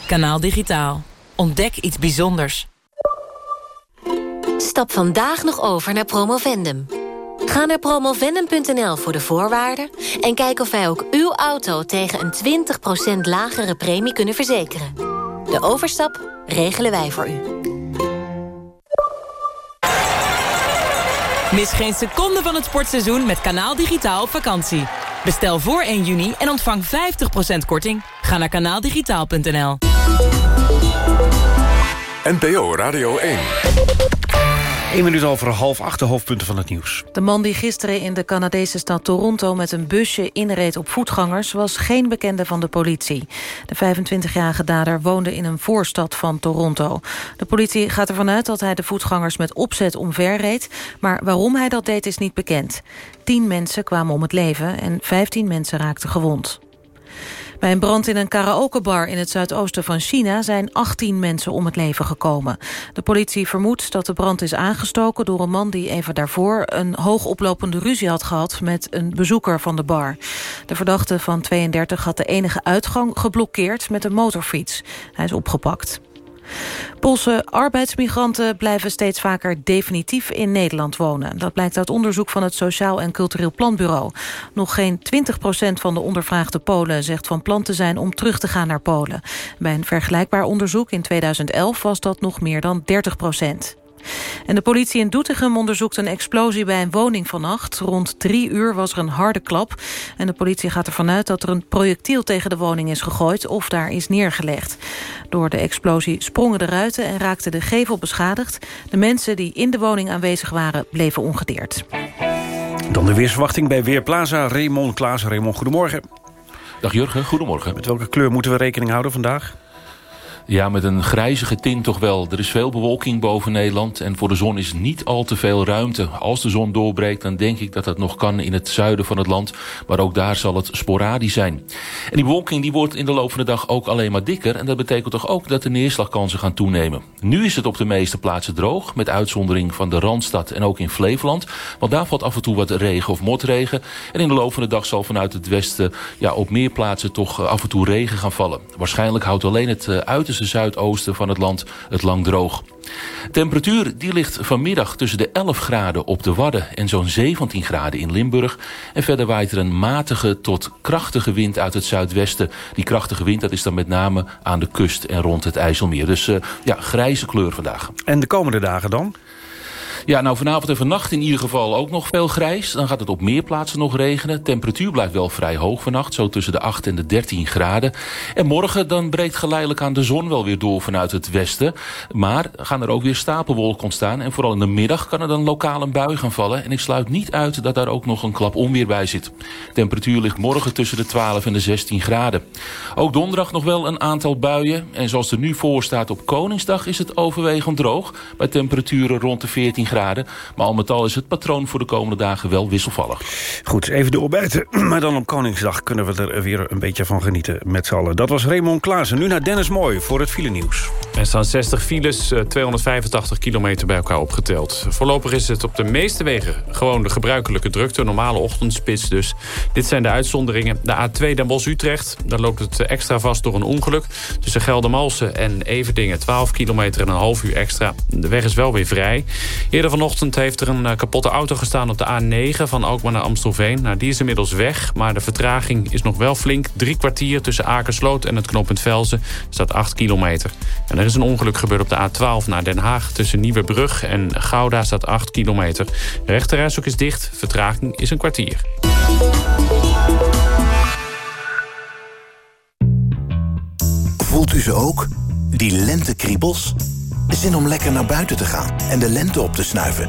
Kanaal Digitaal. Ontdek iets bijzonders. Stap vandaag nog over naar Promovendum. Ga naar promovendum.nl voor de voorwaarden... en kijk of wij ook uw auto tegen een 20% lagere premie kunnen verzekeren. De overstap regelen wij voor u. Mis geen seconde van het sportseizoen met Kanaal Digitaal op vakantie. Bestel voor 1 juni en ontvang 50% korting. Ga naar kanaaldigitaal.nl. NPO Radio 1. 1 minuut over half acht, de hoofdpunten van het nieuws. De man die gisteren in de Canadese stad Toronto... met een busje inreed op voetgangers... was geen bekende van de politie. De 25-jarige dader woonde in een voorstad van Toronto. De politie gaat ervan uit dat hij de voetgangers met opzet omverreed... maar waarom hij dat deed is niet bekend. Tien mensen kwamen om het leven en 15 mensen raakten gewond. Bij een brand in een karaokebar in het zuidoosten van China... zijn 18 mensen om het leven gekomen. De politie vermoedt dat de brand is aangestoken... door een man die even daarvoor een hoogoplopende ruzie had gehad... met een bezoeker van de bar. De verdachte van 32 had de enige uitgang geblokkeerd met een motorfiets. Hij is opgepakt. Poolse arbeidsmigranten blijven steeds vaker definitief in Nederland wonen. Dat blijkt uit onderzoek van het Sociaal en Cultureel Planbureau. Nog geen 20% van de ondervraagde Polen zegt van plan te zijn om terug te gaan naar Polen. Bij een vergelijkbaar onderzoek in 2011 was dat nog meer dan 30 en de politie in Doetinchem onderzoekt een explosie bij een woning vannacht. Rond drie uur was er een harde klap. En de politie gaat ervan uit dat er een projectiel tegen de woning is gegooid... of daar is neergelegd. Door de explosie sprongen de ruiten en raakte de gevel beschadigd. De mensen die in de woning aanwezig waren bleven ongedeerd. Dan de weersverwachting bij Weerplaza. Raymond Klaas. Raymond, goedemorgen. Dag Jurgen, goedemorgen. Met welke kleur moeten we rekening houden vandaag? Ja, met een grijzige tint toch wel. Er is veel bewolking boven Nederland en voor de zon is niet al te veel ruimte. Als de zon doorbreekt, dan denk ik dat dat nog kan in het zuiden van het land. Maar ook daar zal het sporadisch zijn. En die bewolking die wordt in de loop van de dag ook alleen maar dikker. En dat betekent toch ook dat de neerslagkansen gaan toenemen. Nu is het op de meeste plaatsen droog, met uitzondering van de Randstad en ook in Flevoland. Want daar valt af en toe wat regen of motregen. En in de loop van de dag zal vanuit het westen ja, op meer plaatsen toch af en toe regen gaan vallen. Waarschijnlijk houdt alleen het uiterste zuidoosten van het land het lang droog. Temperatuur die ligt vanmiddag tussen de 11 graden op de Wadden... en zo'n 17 graden in Limburg. En verder waait er een matige tot krachtige wind uit het zuidwesten. Die krachtige wind dat is dan met name aan de kust en rond het IJsselmeer. Dus uh, ja, grijze kleur vandaag. En de komende dagen dan? Ja, nou vanavond en vannacht in ieder geval ook nog veel grijs. Dan gaat het op meer plaatsen nog regenen. Temperatuur blijft wel vrij hoog vannacht, zo tussen de 8 en de 13 graden. En morgen dan breekt geleidelijk aan de zon wel weer door vanuit het westen. Maar gaan er ook weer stapelwolken ontstaan. En vooral in de middag kan er dan lokaal een bui gaan vallen. En ik sluit niet uit dat daar ook nog een klap onweer bij zit. Temperatuur ligt morgen tussen de 12 en de 16 graden. Ook donderdag nog wel een aantal buien. En zoals er nu voor staat op Koningsdag is het overwegend droog. Bij temperaturen rond de 14 graden graden. Maar al met al is het patroon voor de komende dagen wel wisselvallig. Goed, even de ontbijten. Maar dan op Koningsdag kunnen we er weer een beetje van genieten met z'n allen. Dat was Raymond Klaassen. Nu naar Dennis Mooi voor het file nieuws. Er staan 60 files, 285 kilometer bij elkaar opgeteld. Voorlopig is het op de meeste wegen gewoon de gebruikelijke drukte. Normale ochtendspits dus. Dit zijn de uitzonderingen. De A2 Den Bosch-Utrecht. Daar loopt het extra vast door een ongeluk. Tussen Geldermalsen en Everdingen 12 kilometer en een half uur extra. De weg is wel weer vrij. Eerder Eerder vanochtend heeft er een eh, kapotte auto gestaan op de A9 van Alkmaar naar Amstelveen. Nou, die is inmiddels weg, maar de vertraging is nog wel flink. Drie kwartier tussen Akersloot en het knooppunt Velzen staat 8 kilometer. En er is een ongeluk gebeurd op de A12 naar Den Haag. Tussen Nieuwebrug en Gouda staat 8 kilometer. De is dicht, vertraging is een kwartier. Voelt u ze ook? Die lentekriebels? Zin om lekker naar buiten te gaan en de lente op te snuiven.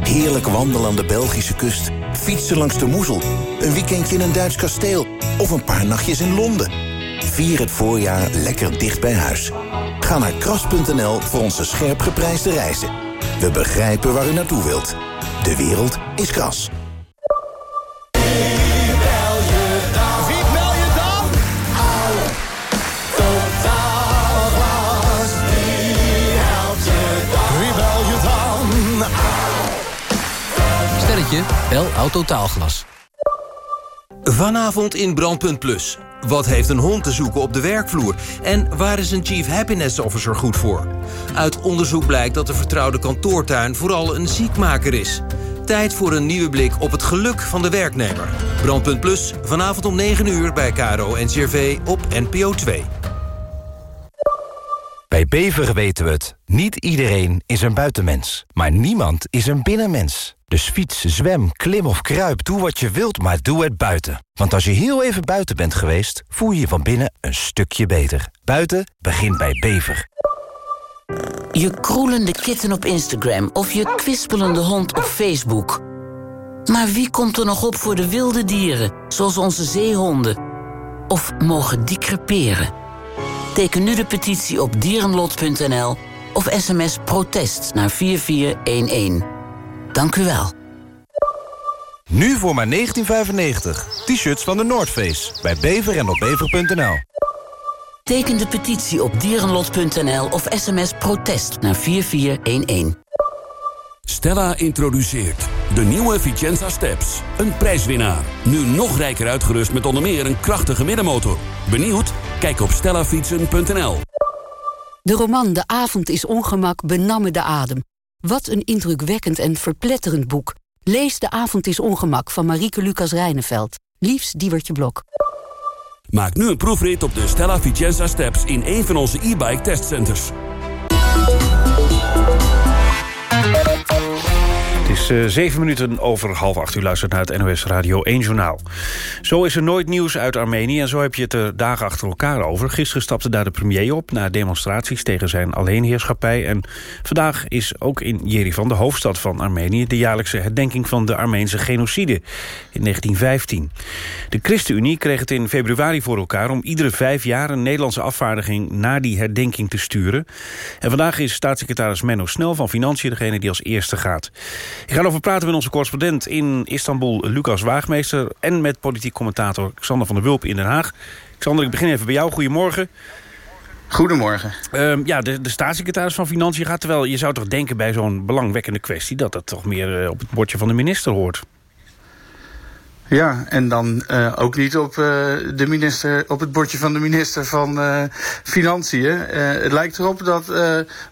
Heerlijk wandelen aan de Belgische kust. Fietsen langs de Moezel. Een weekendje in een Duits kasteel. Of een paar nachtjes in Londen. Vier het voorjaar lekker dicht bij huis. Ga naar kras.nl voor onze scherp geprijsde reizen. We begrijpen waar u naartoe wilt. De wereld is kras. Bel Autotaalglas. Vanavond in Brandpunt Plus. Wat heeft een hond te zoeken op de werkvloer? En waar is een Chief Happiness Officer goed voor? Uit onderzoek blijkt dat de vertrouwde kantoortuin vooral een ziekmaker is. Tijd voor een nieuwe blik op het geluk van de werknemer. Brandpunt Plus, vanavond om 9 uur bij KRO en CRV op NPO 2. Bij Bever weten we het. Niet iedereen is een buitenmens. Maar niemand is een binnenmens. Dus fiets, zwem, klim of kruip, doe wat je wilt, maar doe het buiten. Want als je heel even buiten bent geweest... voel je je van binnen een stukje beter. Buiten begint bij Bever. Je kroelende kitten op Instagram of je kwispelende hond op Facebook. Maar wie komt er nog op voor de wilde dieren, zoals onze zeehonden? Of mogen die creperen? Teken nu de petitie op dierenlot.nl of sms protest naar 4411. Dank u wel. Nu voor maar 19,95. T-shirts van de Noordface. Bij Bever en op bever.nl. Teken de petitie op dierenlot.nl of sms protest naar 4411. Stella introduceert de nieuwe Vicenza Steps. Een prijswinnaar. Nu nog rijker uitgerust met onder meer een krachtige middenmotor. Benieuwd? Kijk op stellafietsen.nl. De roman De Avond is Ongemak benamme de adem. Wat een indrukwekkend en verpletterend boek. Lees De Avond is Ongemak van Marieke Lucas Rijneveld. Liefst Diewertje Blok. Maak nu een proefrit op de Stella Vicenza Steps in een van onze e-bike testcenters. Is eh, zeven minuten over half acht. U luistert naar het NOS Radio 1 Journaal. Zo is er nooit nieuws uit Armenië en zo heb je het er dagen achter elkaar over. Gisteren stapte daar de premier op na demonstraties tegen zijn alleenheerschappij. En vandaag is ook in Jerevan, de hoofdstad van Armenië... de jaarlijkse herdenking van de Armeense genocide in 1915. De ChristenUnie kreeg het in februari voor elkaar... om iedere vijf jaar een Nederlandse afvaardiging naar die herdenking te sturen. En vandaag is staatssecretaris Menno Snel van Financiën degene die als eerste gaat. Ik ga erover praten met onze correspondent in Istanbul, Lucas Waagmeester... en met politiek commentator Xander van der Wulp in Den Haag. Xander, ik begin even bij jou. Goedemorgen. Goedemorgen. Ehm, ja, de, de staatssecretaris van Financiën gaat... terwijl je zou toch denken bij zo'n belangwekkende kwestie... dat dat toch meer eh, op het bordje van de minister hoort. Ja, en dan uh, ook niet op, uh, de minister, op het bordje van de minister van uh, Financiën. het lijkt erop dat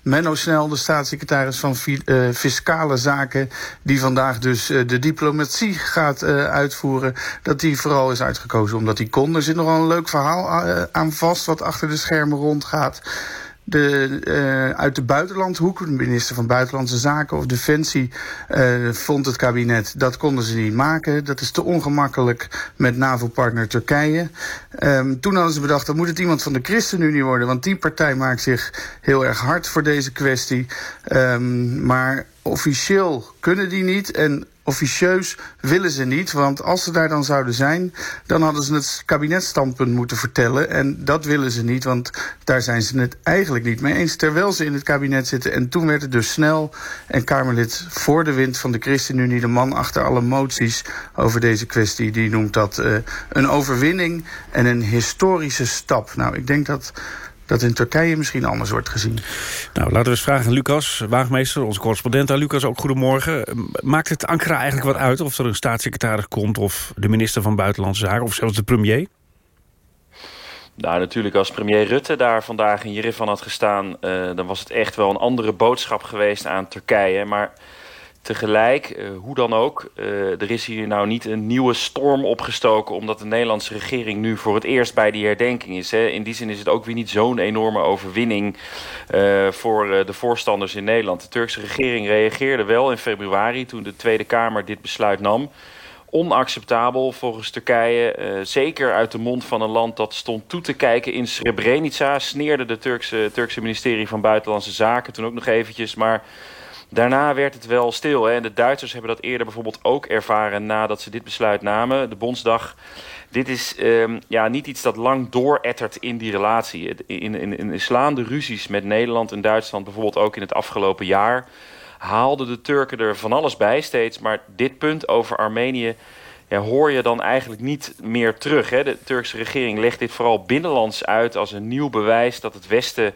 Menno Snel, de staatssecretaris van Fiscale Zaken... die vandaag dus de diplomatie gaat uitvoeren... dat die vooral is uitgekozen omdat hij kon. Er zit nogal een leuk verhaal aan vast wat achter de schermen rondgaat... De, uh, uit de buitenlandhoek, de minister van Buitenlandse Zaken of Defensie, uh, vond het kabinet dat konden ze niet maken. Dat is te ongemakkelijk met NAVO-partner Turkije. Um, toen hadden ze bedacht, dan moet het iemand van de ChristenUnie worden, want die partij maakt zich heel erg hard voor deze kwestie. Um, maar officieel kunnen die niet en officieus willen ze niet. Want als ze daar dan zouden zijn, dan hadden ze het kabinetstandpunt moeten vertellen. En dat willen ze niet, want daar zijn ze het eigenlijk niet mee eens. Terwijl ze in het kabinet zitten. En toen werd het dus snel en Kamerlid voor de wind van de ChristenUnie... de man achter alle moties over deze kwestie... die noemt dat uh, een overwinning en een historische stap. Nou, ik denk dat dat in Turkije misschien anders wordt gezien. Nou, laten we eens vragen aan Lucas Waagmeester, onze correspondent. Aan Lucas, ook goedemorgen. Maakt het Ankara eigenlijk wat uit of er een staatssecretaris komt... of de minister van Buitenlandse Zaken of zelfs de premier? Nou, natuurlijk als premier Rutte daar vandaag in Jerevan had gestaan... Uh, dan was het echt wel een andere boodschap geweest aan Turkije. Maar Tegelijk, uh, hoe dan ook, uh, er is hier nou niet een nieuwe storm opgestoken... omdat de Nederlandse regering nu voor het eerst bij die herdenking is. Hè. In die zin is het ook weer niet zo'n enorme overwinning... Uh, voor de voorstanders in Nederland. De Turkse regering reageerde wel in februari toen de Tweede Kamer dit besluit nam onacceptabel volgens Turkije. Zeker uit de mond van een land dat stond toe te kijken in Srebrenica. Sneerde de Turkse, Turkse ministerie van Buitenlandse Zaken toen ook nog eventjes. Maar daarna werd het wel stil. Hè. De Duitsers hebben dat eerder bijvoorbeeld ook ervaren nadat ze dit besluit namen. De Bondsdag. Dit is um, ja, niet iets dat lang doorettert in die relatie. In, in, in slaande ruzies met Nederland en Duitsland, bijvoorbeeld ook in het afgelopen jaar haalden de Turken er van alles bij steeds. Maar dit punt over Armenië ja, hoor je dan eigenlijk niet meer terug. Hè? De Turkse regering legt dit vooral binnenlands uit als een nieuw bewijs dat het Westen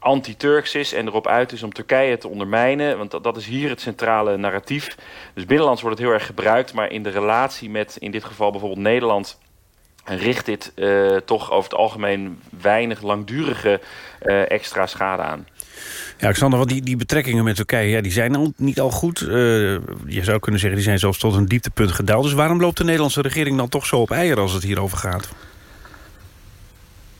anti-Turks is en erop uit is om Turkije te ondermijnen. Want dat, is hier het centrale narratief. Dus binnenlands wordt het heel erg gebruikt, maar in de relatie met in dit geval bijvoorbeeld Nederland richt dit uh, toch over het algemeen weinig langdurige uh, extra schade aan. Ja, Alexander, want die, die betrekkingen met Turkije ja, die zijn niet al goed. Uh, je zou kunnen zeggen, die zijn zelfs tot een dieptepunt gedaald. Dus waarom loopt de Nederlandse regering dan toch zo op eieren als het hierover gaat?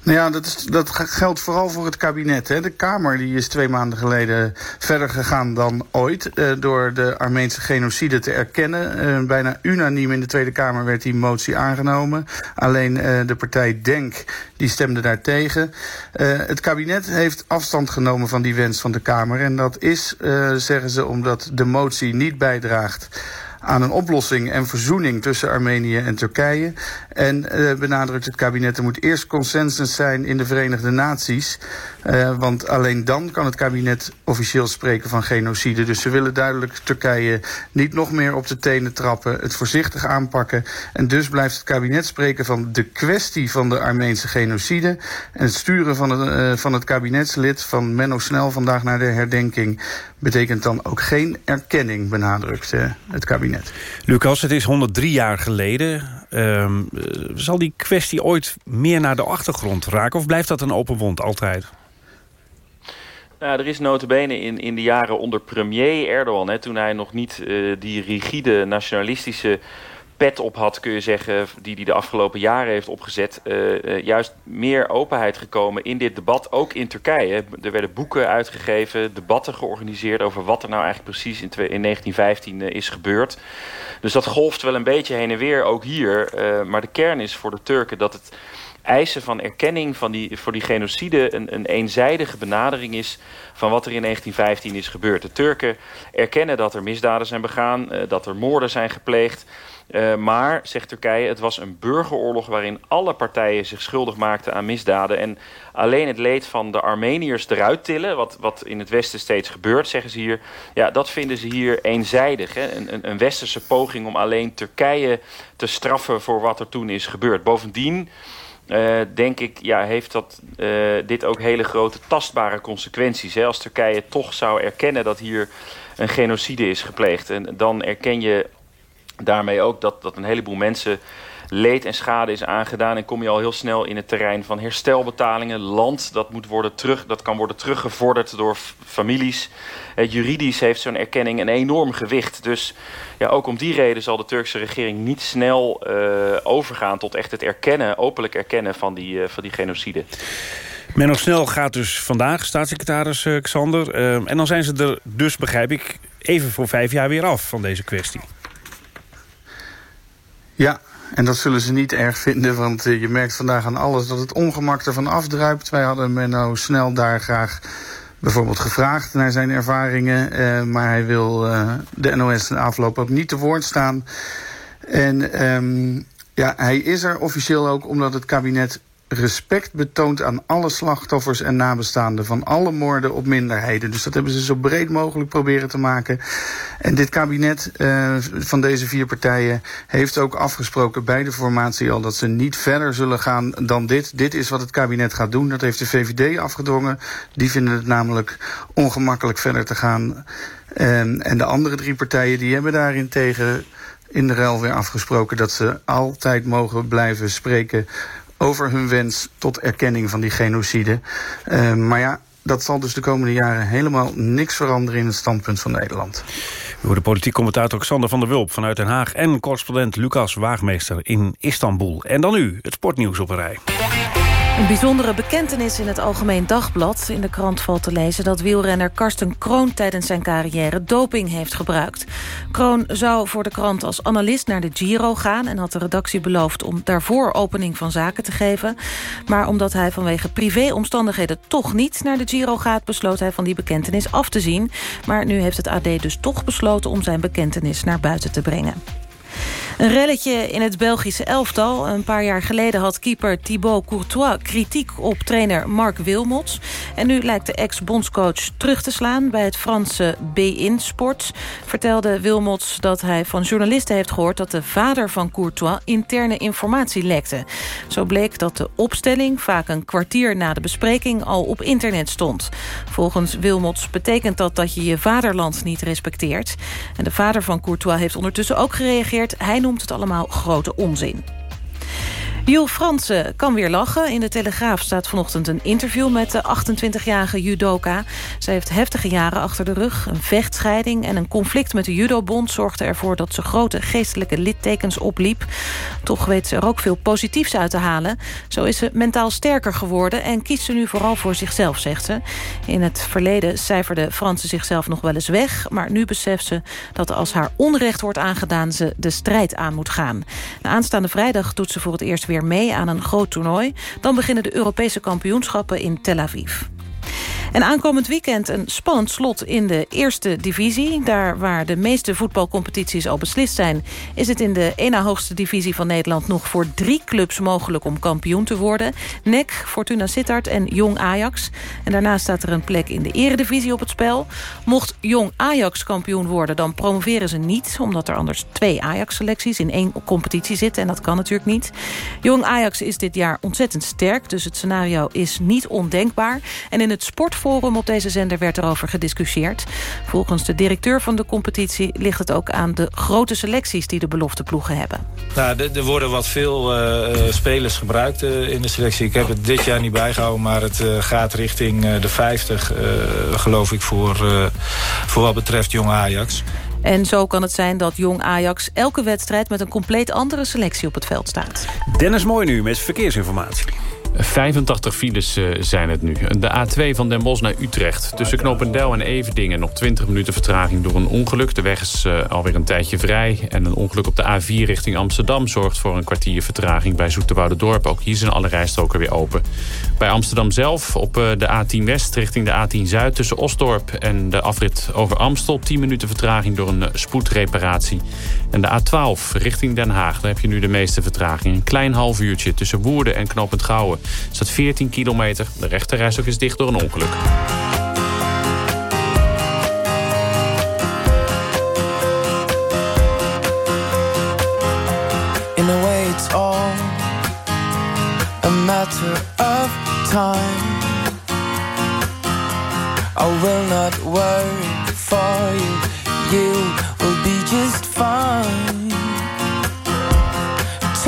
Nou ja, dat, is, dat geldt vooral voor het kabinet. Hè. De Kamer die is twee maanden geleden verder gegaan dan ooit... Uh, door de Armeense genocide te erkennen. Uh, bijna unaniem in de Tweede Kamer werd die motie aangenomen. Alleen uh, de partij DENK die stemde daartegen. het kabinet heeft afstand genomen van die wens van de Kamer. En dat is, zeggen ze, omdat de motie niet bijdraagt aan een oplossing en verzoening tussen Armenië en Turkije. En uh, benadrukt het kabinet, er moet eerst consensus zijn in de Verenigde Naties. Uh, want alleen dan kan het kabinet officieel spreken van genocide. Dus ze willen duidelijk Turkije niet nog meer op de tenen trappen, het voorzichtig aanpakken. En dus blijft het kabinet spreken van de kwestie van de Armeense genocide. En het sturen van het, uh, van het kabinetslid van Menno Snel vandaag naar de herdenking betekent dan ook geen erkenning, benadrukt het kabinet. Lucas, het is 103 jaar geleden. Uh, zal die kwestie ooit meer naar de achtergrond raken? Of blijft dat een open wond altijd? Nou, er is notabene in, in de jaren onder premier Erdogan... Hè, toen hij nog niet uh, die rigide nationalistische pet op had, kun je zeggen... die hij de afgelopen jaren heeft opgezet... Uh, uh, juist meer openheid gekomen in dit debat, ook in Turkije. Er werden boeken uitgegeven, debatten georganiseerd... over wat er nou eigenlijk precies in, in 1915 uh, is gebeurd. Dus dat golft wel een beetje heen en weer, ook hier. maar de kern is voor de Turken dat het eisen van erkenning van die, voor die genocide een, een eenzijdige benadering is van wat er in 1915 is gebeurd. De Turken erkennen dat er misdaden zijn begaan, dat er moorden zijn gepleegd. Uh, maar, zegt Turkije, het was een burgeroorlog waarin alle partijen zich schuldig maakten aan misdaden. En alleen het leed van de Armeniërs eruit tillen, wat, wat in het Westen steeds gebeurt, zeggen ze hier. Ja, dat vinden ze hier eenzijdig. Hè? Een, een, een westerse poging om alleen Turkije te straffen voor wat er toen is gebeurd. Bovendien uh, denk ik, ja, heeft dat, uh, dit ook hele grote tastbare consequenties. Als Turkije toch zou erkennen dat hier een genocide is gepleegd. En dan erken je daarmee ook dat, dat een heleboel mensen leed en schade is aangedaan. En kom je al heel snel in het terrein van herstelbetalingen. Land dat, moet worden terug, dat kan worden teruggevorderd door families. Eh, juridisch heeft zo'n erkenning een enorm gewicht. Dus ja, ook om die reden zal de Turkse regering niet snel uh, overgaan... tot echt het erkennen, openlijk erkennen van die, uh, van die genocide. Menno Snel gaat dus vandaag, staatssecretaris Xander. en dan zijn ze er dus, begrijp ik, even voor vijf jaar weer af van deze kwestie. Ja, en dat zullen ze niet erg vinden, want uh, je merkt vandaag aan alles dat het ongemak ervan afdruipt. Wij hadden Menno snel daar graag bijvoorbeeld gevraagd naar zijn ervaringen. Uh, maar hij wil uh, de NOS in afloop ook niet te woord staan. En um, ja, hij is er officieel ook omdat het kabinet respect betoont aan alle slachtoffers en nabestaanden van alle moorden op minderheden. Dus dat hebben ze zo breed mogelijk proberen te maken. En dit kabinet uh, van deze vier partijen heeft ook afgesproken bij de formatie al dat ze niet verder zullen gaan dan dit. Dit is wat het kabinet gaat doen. Dat heeft de VVD afgedwongen. Die vinden het namelijk ongemakkelijk verder te gaan. En, en de andere drie partijen die hebben daarin tegen in de ruil weer afgesproken dat ze altijd mogen blijven spreken over hun wens tot erkenning van die genocide. Uh, maar ja, dat zal dus de komende jaren helemaal niks veranderen in het standpunt van Nederland. Door de politiek commentator Xander van der Wulp vanuit Den Haag... en correspondent Lucas Waagmeester in Istanbul. En dan nu het sportnieuws op een rij. Een bijzondere bekentenis in het Algemeen Dagblad. In de krant valt te lezen dat wielrenner Karsten Kroon... tijdens zijn carrière doping heeft gebruikt. Kroon zou voor de krant als analist naar de Giro gaan... en had de redactie beloofd om daarvoor opening van zaken te geven. Maar omdat hij vanwege privéomstandigheden toch niet naar de Giro gaat... besloot hij van die bekentenis af te zien. Maar nu heeft het AD dus toch besloten om zijn bekentenis naar buiten te brengen. Een relletje in het Belgische elftal. Een paar jaar geleden had keeper Thibaut Courtois kritiek op trainer Mark Wilmots. En nu lijkt de ex-bondscoach terug te slaan bij het Franse B-In Sport. Vertelde Wilmots dat hij van journalisten heeft gehoord... dat de vader van Courtois interne informatie lekte. Zo bleek dat de opstelling vaak een kwartier na de bespreking al op internet stond. Volgens Wilmots betekent dat dat je je vaderland niet respecteert. En de vader van Courtois heeft ondertussen ook gereageerd. Hij het allemaal grote onzin. Jules Fransen kan weer lachen. In de Telegraaf staat vanochtend een interview met de 28-jarige judoka. Ze heeft heftige jaren achter de rug. Een vechtscheiding en een conflict met de judobond... zorgde ervoor dat ze grote geestelijke littekens opliep. Toch weet ze er ook veel positiefs uit te halen. Zo is ze mentaal sterker geworden... en kiest ze nu vooral voor zichzelf, zegt ze. In het verleden cijferde Fransen zichzelf nog wel eens weg... maar nu beseft ze dat als haar onrecht wordt aangedaan... ze de strijd aan moet gaan. De aanstaande vrijdag doet ze voor het eerst weer mee aan een groot toernooi. Dan beginnen de Europese kampioenschappen in Tel Aviv. En aankomend weekend een spannend slot in de eerste divisie. Daar waar de meeste voetbalcompetities al beslist zijn... is het in de ene hoogste divisie van Nederland nog voor drie clubs mogelijk om kampioen te worden. NEC, Fortuna Sittard en Jong Ajax. En daarnaast staat er een plek in de eredivisie op het spel. Mocht Jong Ajax kampioen worden, dan promoveren ze niet... omdat er anders twee Ajax-selecties in één competitie zitten. En dat kan natuurlijk niet. Jong Ajax is dit jaar ontzettend sterk, dus het scenario is niet ondenkbaar. En in het sportforum op deze zender werd erover gediscussieerd. Volgens de directeur van de competitie ligt het ook aan de grote selecties... die de belofte ploegen hebben. Nou, er, er worden wat veel eh, eh, spelers gebruikt eh, in de selectie. Ik heb het dit jaar niet bijgehouden, maar het eh, gaat richting eh, de 50, eh, geloof ik, voor, eh, voor wat betreft Jong Ajax. En zo kan het zijn dat Jong Ajax elke wedstrijd... met een compleet andere selectie op het veld staat. Dennis Mooi nu met verkeersinformatie. 85 files eh, zijn het nu. De A2 van Den Bosch naar Utrecht. Tussen Knopendel en Everdingen nog 20 minuten vertraging door een ongeluk. De weg is uh, alweer een tijdje vrij. En een ongeluk op de A4 richting Amsterdam zorgt voor een kwartier vertraging bij Dorp. Ook hier zijn alle rijstroken weer open. Bij Amsterdam zelf op uh, de A10 West richting de A10 Zuid... tussen Osdorp en de afrit over Amstel. 10 minuten vertraging door een spoedreparatie. En de A12 richting Den Haag. Daar heb je nu de meeste vertraging. Een klein half uurtje tussen Woerden en Knopend Gouwen staat 14 kilometer. De rechterreis ook is dicht door een ongeluk. In a way, it's all a matter of time. I will not worry for you, you will be just fine.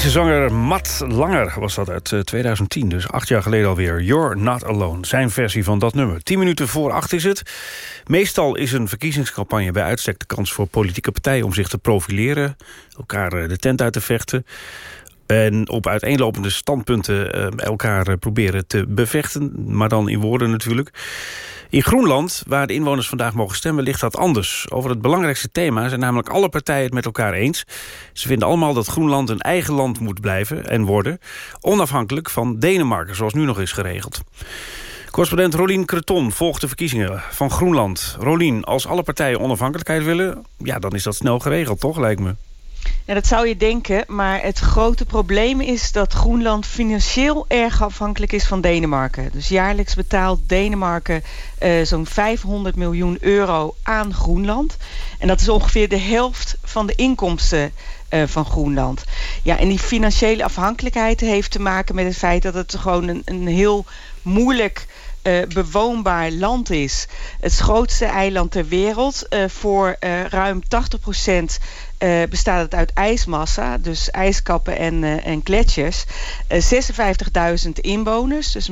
Deense zanger Matt Langer was dat uit eh, 2010, dus acht jaar geleden alweer. You're Not Alone, zijn versie van dat nummer. Tien minuten voor acht is het. Meestal is een verkiezingscampagne bij uitstek de kans voor politieke partijen... om zich te profileren, elkaar eh, de tent uit te vechten... En op uiteenlopende standpunten eh, elkaar eh, proberen te bevechten. Maar dan in woorden natuurlijk. In Groenland, waar de inwoners vandaag mogen stemmen, ligt dat anders. Over het belangrijkste thema zijn namelijk alle partijen het met elkaar eens. Ze vinden allemaal dat Groenland een eigen land moet blijven en worden. Onafhankelijk van Denemarken, zoals nu nog is geregeld. Correspondent Rolien Creton volgt de verkiezingen van Groenland. Rolien, als alle partijen onafhankelijkheid willen... ja, dan is dat snel geregeld, toch, lijkt me? Ja, dat zou je denken, maar het grote probleem is dat Groenland financieel erg afhankelijk is van Denemarken. Dus jaarlijks betaalt Denemarken uh, zo'n 500 miljoen euro aan Groenland. En dat is ongeveer de helft van de inkomsten uh, van Groenland. Ja, en die financiële afhankelijkheid heeft te maken met het feit dat het gewoon een, een heel moeilijk uh, bewoonbaar land is. Het grootste eiland ter wereld. Voor ruim 80 procent bestaat het uit ijsmassa. Dus ijskappen en, en gletsjers. 56.000 inwoners. Dus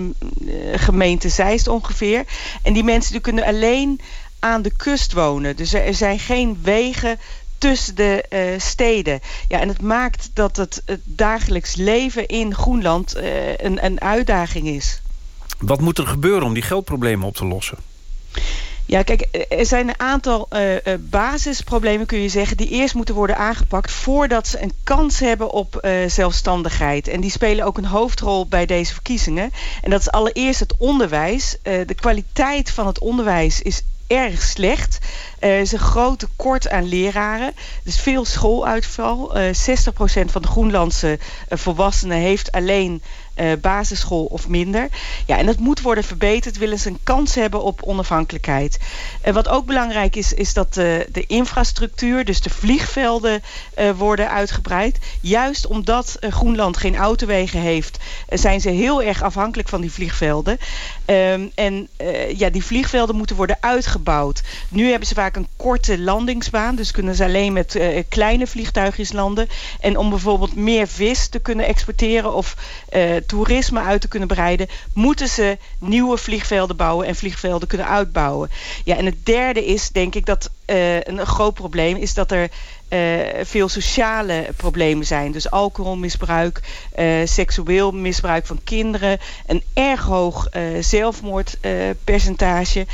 gemeente Zeist ongeveer. En die mensen die kunnen alleen aan de kust wonen. Dus er, zijn geen wegen tussen de steden. Ja, en het maakt dat het, dagelijks leven in Groenland een, een uitdaging is. Wat moet er gebeuren om die geldproblemen op te lossen? Ja, kijk, er zijn een aantal uh, basisproblemen, kun je zeggen... die eerst moeten worden aangepakt voordat ze een kans hebben op uh, zelfstandigheid. En die spelen ook een hoofdrol bij deze verkiezingen. En dat is allereerst het onderwijs. de kwaliteit van het onderwijs is erg slecht. Er is een groot tekort aan leraren. Dus veel schooluitval. Uh, 60% van de Groenlandse volwassenen heeft alleen uh, basisschool of minder. Ja, en dat moet worden verbeterd. Willen ze een kans hebben op onafhankelijkheid. En wat ook belangrijk is, is dat de, de infrastructuur, dus de vliegvelden, uh, worden uitgebreid. Juist omdat Groenland geen autowegen heeft, zijn ze heel erg afhankelijk van die vliegvelden. Um, en ja, die vliegvelden moeten worden uitgebouwd. Nu hebben ze vaak een korte landingsbaan, dus kunnen ze alleen met kleine vliegtuigjes landen. En om bijvoorbeeld meer vis te kunnen exporteren of toerisme uit te kunnen breiden... moeten ze nieuwe vliegvelden bouwen en vliegvelden kunnen uitbouwen. Ja, en het derde is, denk ik, dat een groot probleem is dat er uh, veel sociale problemen zijn. Dus alcoholmisbruik, uh, seksueel misbruik van kinderen... een erg hoog zelfmoordpercentage.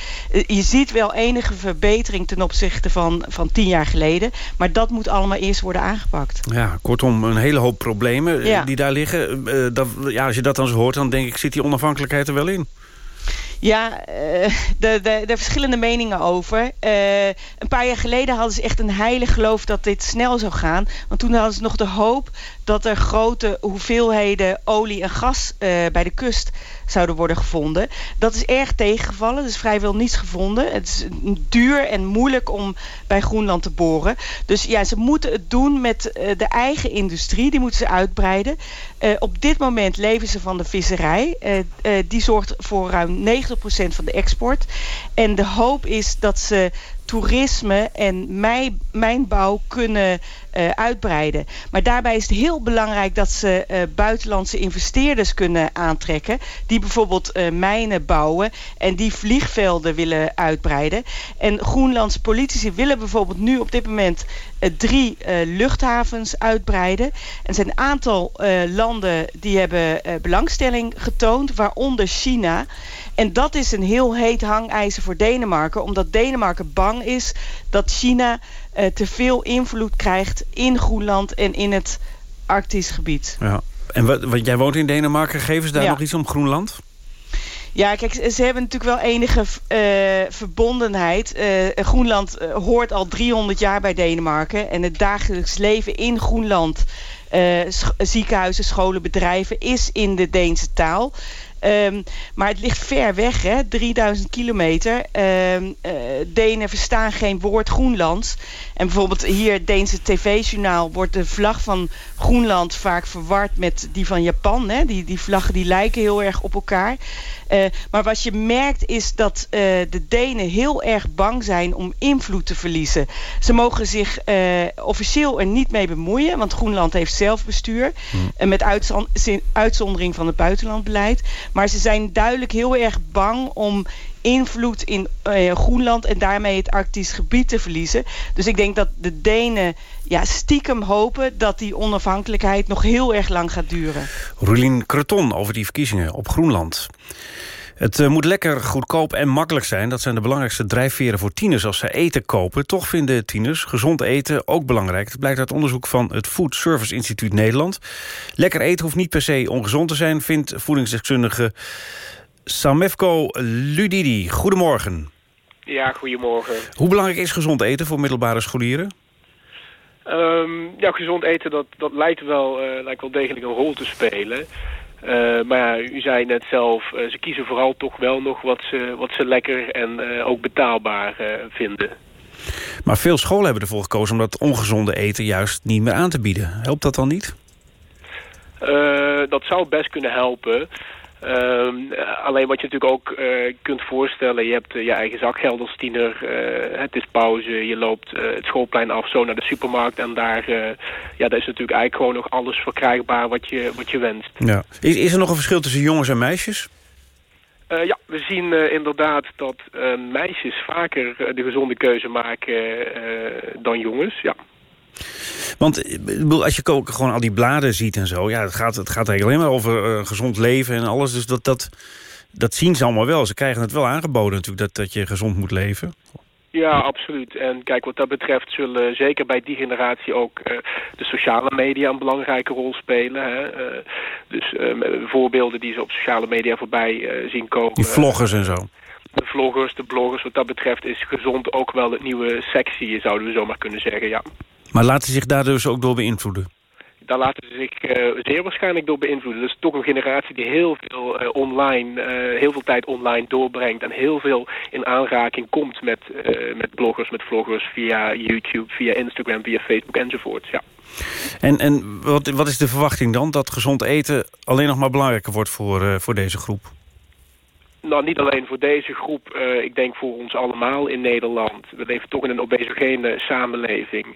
je ziet wel enige verbetering ten opzichte van, van tien jaar geleden... maar dat moet allemaal eerst worden aangepakt. Ja, kortom, een hele hoop problemen ja. die daar liggen. dat, ja, als je dat dan zo hoort, dan denk ik, zit die onafhankelijkheid er wel in? Ja, uh, de, de verschillende meningen over. Uh, een paar jaar geleden hadden ze echt een heilig geloof dat dit snel zou gaan. Want toen hadden ze nog de hoop dat er grote hoeveelheden olie en gas uh, bij de kust zouden worden gevonden. Dat is erg tegengevallen. Is vrijwel niets gevonden. Het is duur en moeilijk om bij Groenland te boren. Dus ja, ze moeten het doen met uh, de eigen industrie. Die moeten ze uitbreiden. Uh, op dit moment leven ze van de visserij. Uh, die zorgt voor ruim 90% van de export. En de hoop is dat ze toerisme en mij, mijnbouw kunnen uh, uitbreiden. Maar daarbij is het heel belangrijk dat ze uh, buitenlandse investeerders kunnen aantrekken. Die bijvoorbeeld uh, mijnen bouwen en die vliegvelden willen uitbreiden. En Groenlandse politici willen bijvoorbeeld nu op dit moment drie luchthavens uitbreiden. En er zijn een aantal landen die hebben belangstelling getoond, waaronder China. En dat is een heel heet hangijzer voor Denemarken. Omdat Denemarken bang is dat China te veel invloed krijgt in Groenland en in het Arktisch gebied. Ja. En wat, wat jij woont in Denemarken, geven ze daar ja. nog iets om Groenland? Ja, kijk, ze hebben natuurlijk wel enige uh, verbondenheid. Uh, Groenland uh, hoort al 300 jaar bij Denemarken. En het dagelijks leven in Groenland, ziekenhuizen, scholen, bedrijven, is in de Deense taal. Ehm, maar het ligt ver weg, hè? 3000 kilometer. Ehm, eh, Denen verstaan geen woord Groenlands. En bijvoorbeeld hier, het Deense tv-journaal... wordt de vlag van Groenland vaak verward met die van Japan. Hè? Die, die vlaggen die lijken heel erg op elkaar. Eh, maar wat je merkt is dat uh, de Denen heel erg bang zijn om invloed te verliezen. Ze mogen zich uh, officieel er niet mee bemoeien, want Groenland heeft zelfbestuur. Hmm. met uitzondering van het buitenlandbeleid. Maar ze zijn duidelijk heel erg bang om invloed in uh, Groenland en daarmee het Arktisch gebied te verliezen. Dus ik denk dat de Denen ja, stiekem hopen dat die onafhankelijkheid nog heel erg lang gaat duren. Roelien Creton over die verkiezingen op Groenland. Het uh, moet lekker, goedkoop en makkelijk zijn. Dat zijn de belangrijkste drijfveren voor tieners als ze eten kopen. Toch vinden tieners gezond eten ook belangrijk. Het blijkt uit onderzoek van het Food Service Instituut Nederland. Lekker eten hoeft niet per se ongezond te zijn... vindt voedingsdeskundige Samefko Ludidi. Goedemorgen. Ja, goedemorgen. Hoe belangrijk is gezond eten voor middelbare scholieren? Um, ja, gezond eten dat, dat lijkt, wel, uh, lijkt wel degelijk een rol te spelen. Uh, maar ja, u zei net zelf, uh, ze kiezen vooral toch wel nog wat ze, wat ze lekker en ook betaalbaar vinden. Maar veel scholen hebben ervoor gekozen om dat ongezonde eten juist niet meer aan te bieden. Helpt dat dan niet? dat zou best kunnen helpen. Um, alleen wat je natuurlijk ook uh, kunt voorstellen, je hebt uh, je eigen zakgeld als tiener, uh, het is pauze, je loopt het schoolplein af zo naar de supermarkt en daar, ja, daar is natuurlijk eigenlijk gewoon nog alles verkrijgbaar wat je, wat je wenst. Ja. Is, is er nog een verschil tussen jongens en meisjes? ja, we zien inderdaad dat meisjes vaker de gezonde keuze maken dan jongens, ja. Want als je gewoon al die bladen ziet en zo... ja, het gaat, het gaat eigenlijk alleen maar over uh, gezond leven en alles. Dus dat, dat, dat zien ze allemaal wel. Ze krijgen het wel aangeboden natuurlijk, dat, dat je gezond moet leven. Ja, absoluut. En kijk, wat dat betreft zullen zeker bij die generatie ook uh, de sociale media een belangrijke rol spelen. Hè? Uh, dus uh, voorbeelden die ze op sociale media voorbij zien komen. Die vloggers en zo. De vloggers, de bloggers, wat dat betreft is gezond ook wel het nieuwe sexy, zouden we zomaar kunnen zeggen, ja. Maar laten ze zich daar dus ook door beïnvloeden? Daar laten ze zich uh, zeer waarschijnlijk door beïnvloeden. Is toch een generatie die heel veel uh, online, uh, heel veel tijd online doorbrengt en heel veel in aanraking komt met, met bloggers, met vloggers via YouTube, via Instagram, via Facebook enzovoort. Ja. En, en wat, wat is de verwachting dan? Dat gezond eten alleen nog maar belangrijker wordt voor, voor deze groep? Nou, niet alleen voor deze groep. Ik denk voor ons allemaal in Nederland. We leven toch in een obesogene samenleving.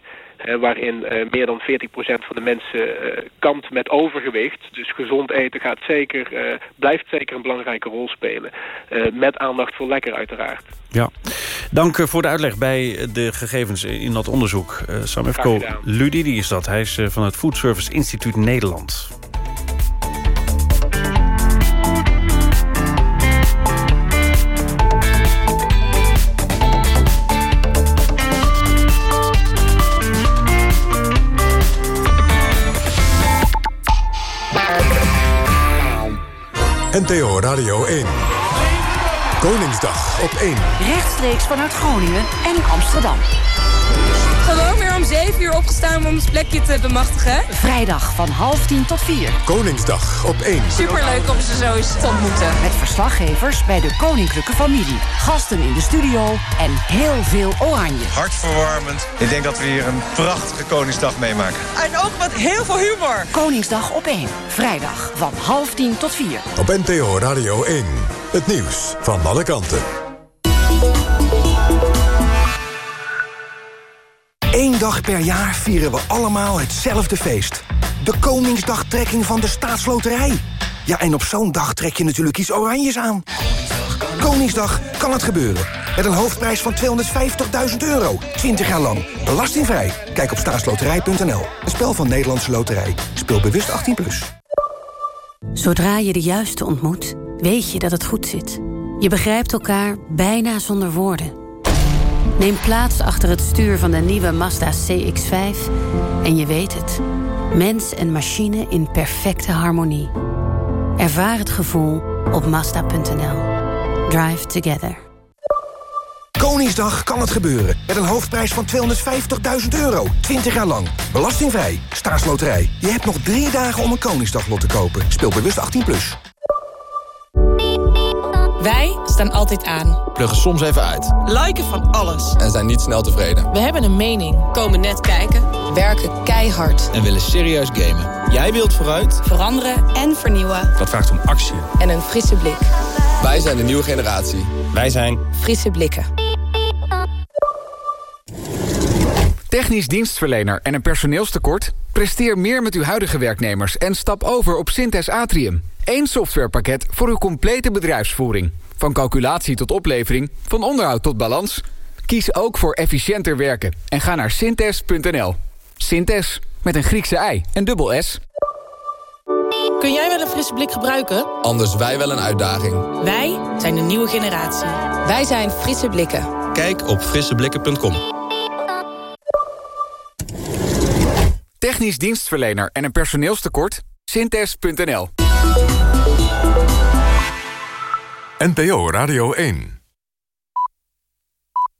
Waarin uh, meer dan 40% van de mensen uh, kampt met overgewicht. Dus gezond eten gaat zeker, blijft zeker een belangrijke rol spelen. met aandacht voor lekker uiteraard. Ja, dank voor de uitleg bij de gegevens in dat onderzoek. Samefko Ludidi is dat. Hij is van het Food Service Instituut Nederland. NTO Radio 1. Koningsdag op 1. Rechtstreeks vanuit Groningen en Amsterdam. 7 uur opgestaan om ons plekje te bemachtigen. Vrijdag van half tien tot 4. Koningsdag op 1. Superleuk om ze zo eens te ontmoeten. Met verslaggevers bij de koninklijke familie. Gasten in de studio en heel veel oranje. Hartverwarmend. Ik denk dat we hier een prachtige Koningsdag meemaken. En ook met heel veel humor. Koningsdag op 1. Vrijdag van half tien tot 4. Op NTO Radio 1. Het nieuws van alle kanten. Eén dag per jaar vieren we allemaal hetzelfde feest. De Koningsdagtrekking van de Staatsloterij. Ja, en op zo'n dag trek je natuurlijk iets oranjes aan. Koningsdag kan het gebeuren. Met een hoofdprijs van 250.000 euro. 20 jaar lang. Belastingvrij. Kijk op staatsloterij.nl. Een spel van Nederlandse Loterij. Speel bewust 18+. Plus. Zodra je de juiste ontmoet, weet je dat het goed zit. Je begrijpt elkaar bijna zonder woorden. Neem plaats achter het stuur van de nieuwe Mazda CX-5 en je weet het. Mens en machine in perfecte harmonie. Ervaar het gevoel op Mazda.nl. Drive together. Koningsdag kan het gebeuren. Met een hoofdprijs van 250.000 euro. 20 jaar lang. Belastingvrij. Staatsloterij. Je hebt nog drie dagen om een Koningsdaglot te kopen. Speel bewust 18+. Plus. Wij staan altijd aan. Pluggen soms even uit. Liken van alles. En zijn niet snel tevreden. We hebben een mening. Komen net kijken. Werken keihard. En willen serieus gamen. Jij wilt vooruit. Veranderen en vernieuwen. Dat vraagt om actie. En een frisse blik. Wij zijn de nieuwe generatie. Wij zijn... Frisse blikken. Technisch dienstverlener en een personeelstekort? Presteer meer met uw huidige werknemers en stap over op Synthes Atrium. Eén softwarepakket voor uw complete bedrijfsvoering. Van calculatie tot oplevering, van onderhoud tot balans. Kies ook voor efficiënter werken en ga naar synthes.nl. Synthes, met een Griekse ei en dubbel S. Kun jij wel een frisse blik gebruiken? Anders wij wel een uitdaging. Wij zijn de nieuwe generatie. Wij zijn Frisse Blikken. Kijk op frisseblikken.com. Technisch dienstverlener en een personeelstekort? Synthes.nl NPO Radio 1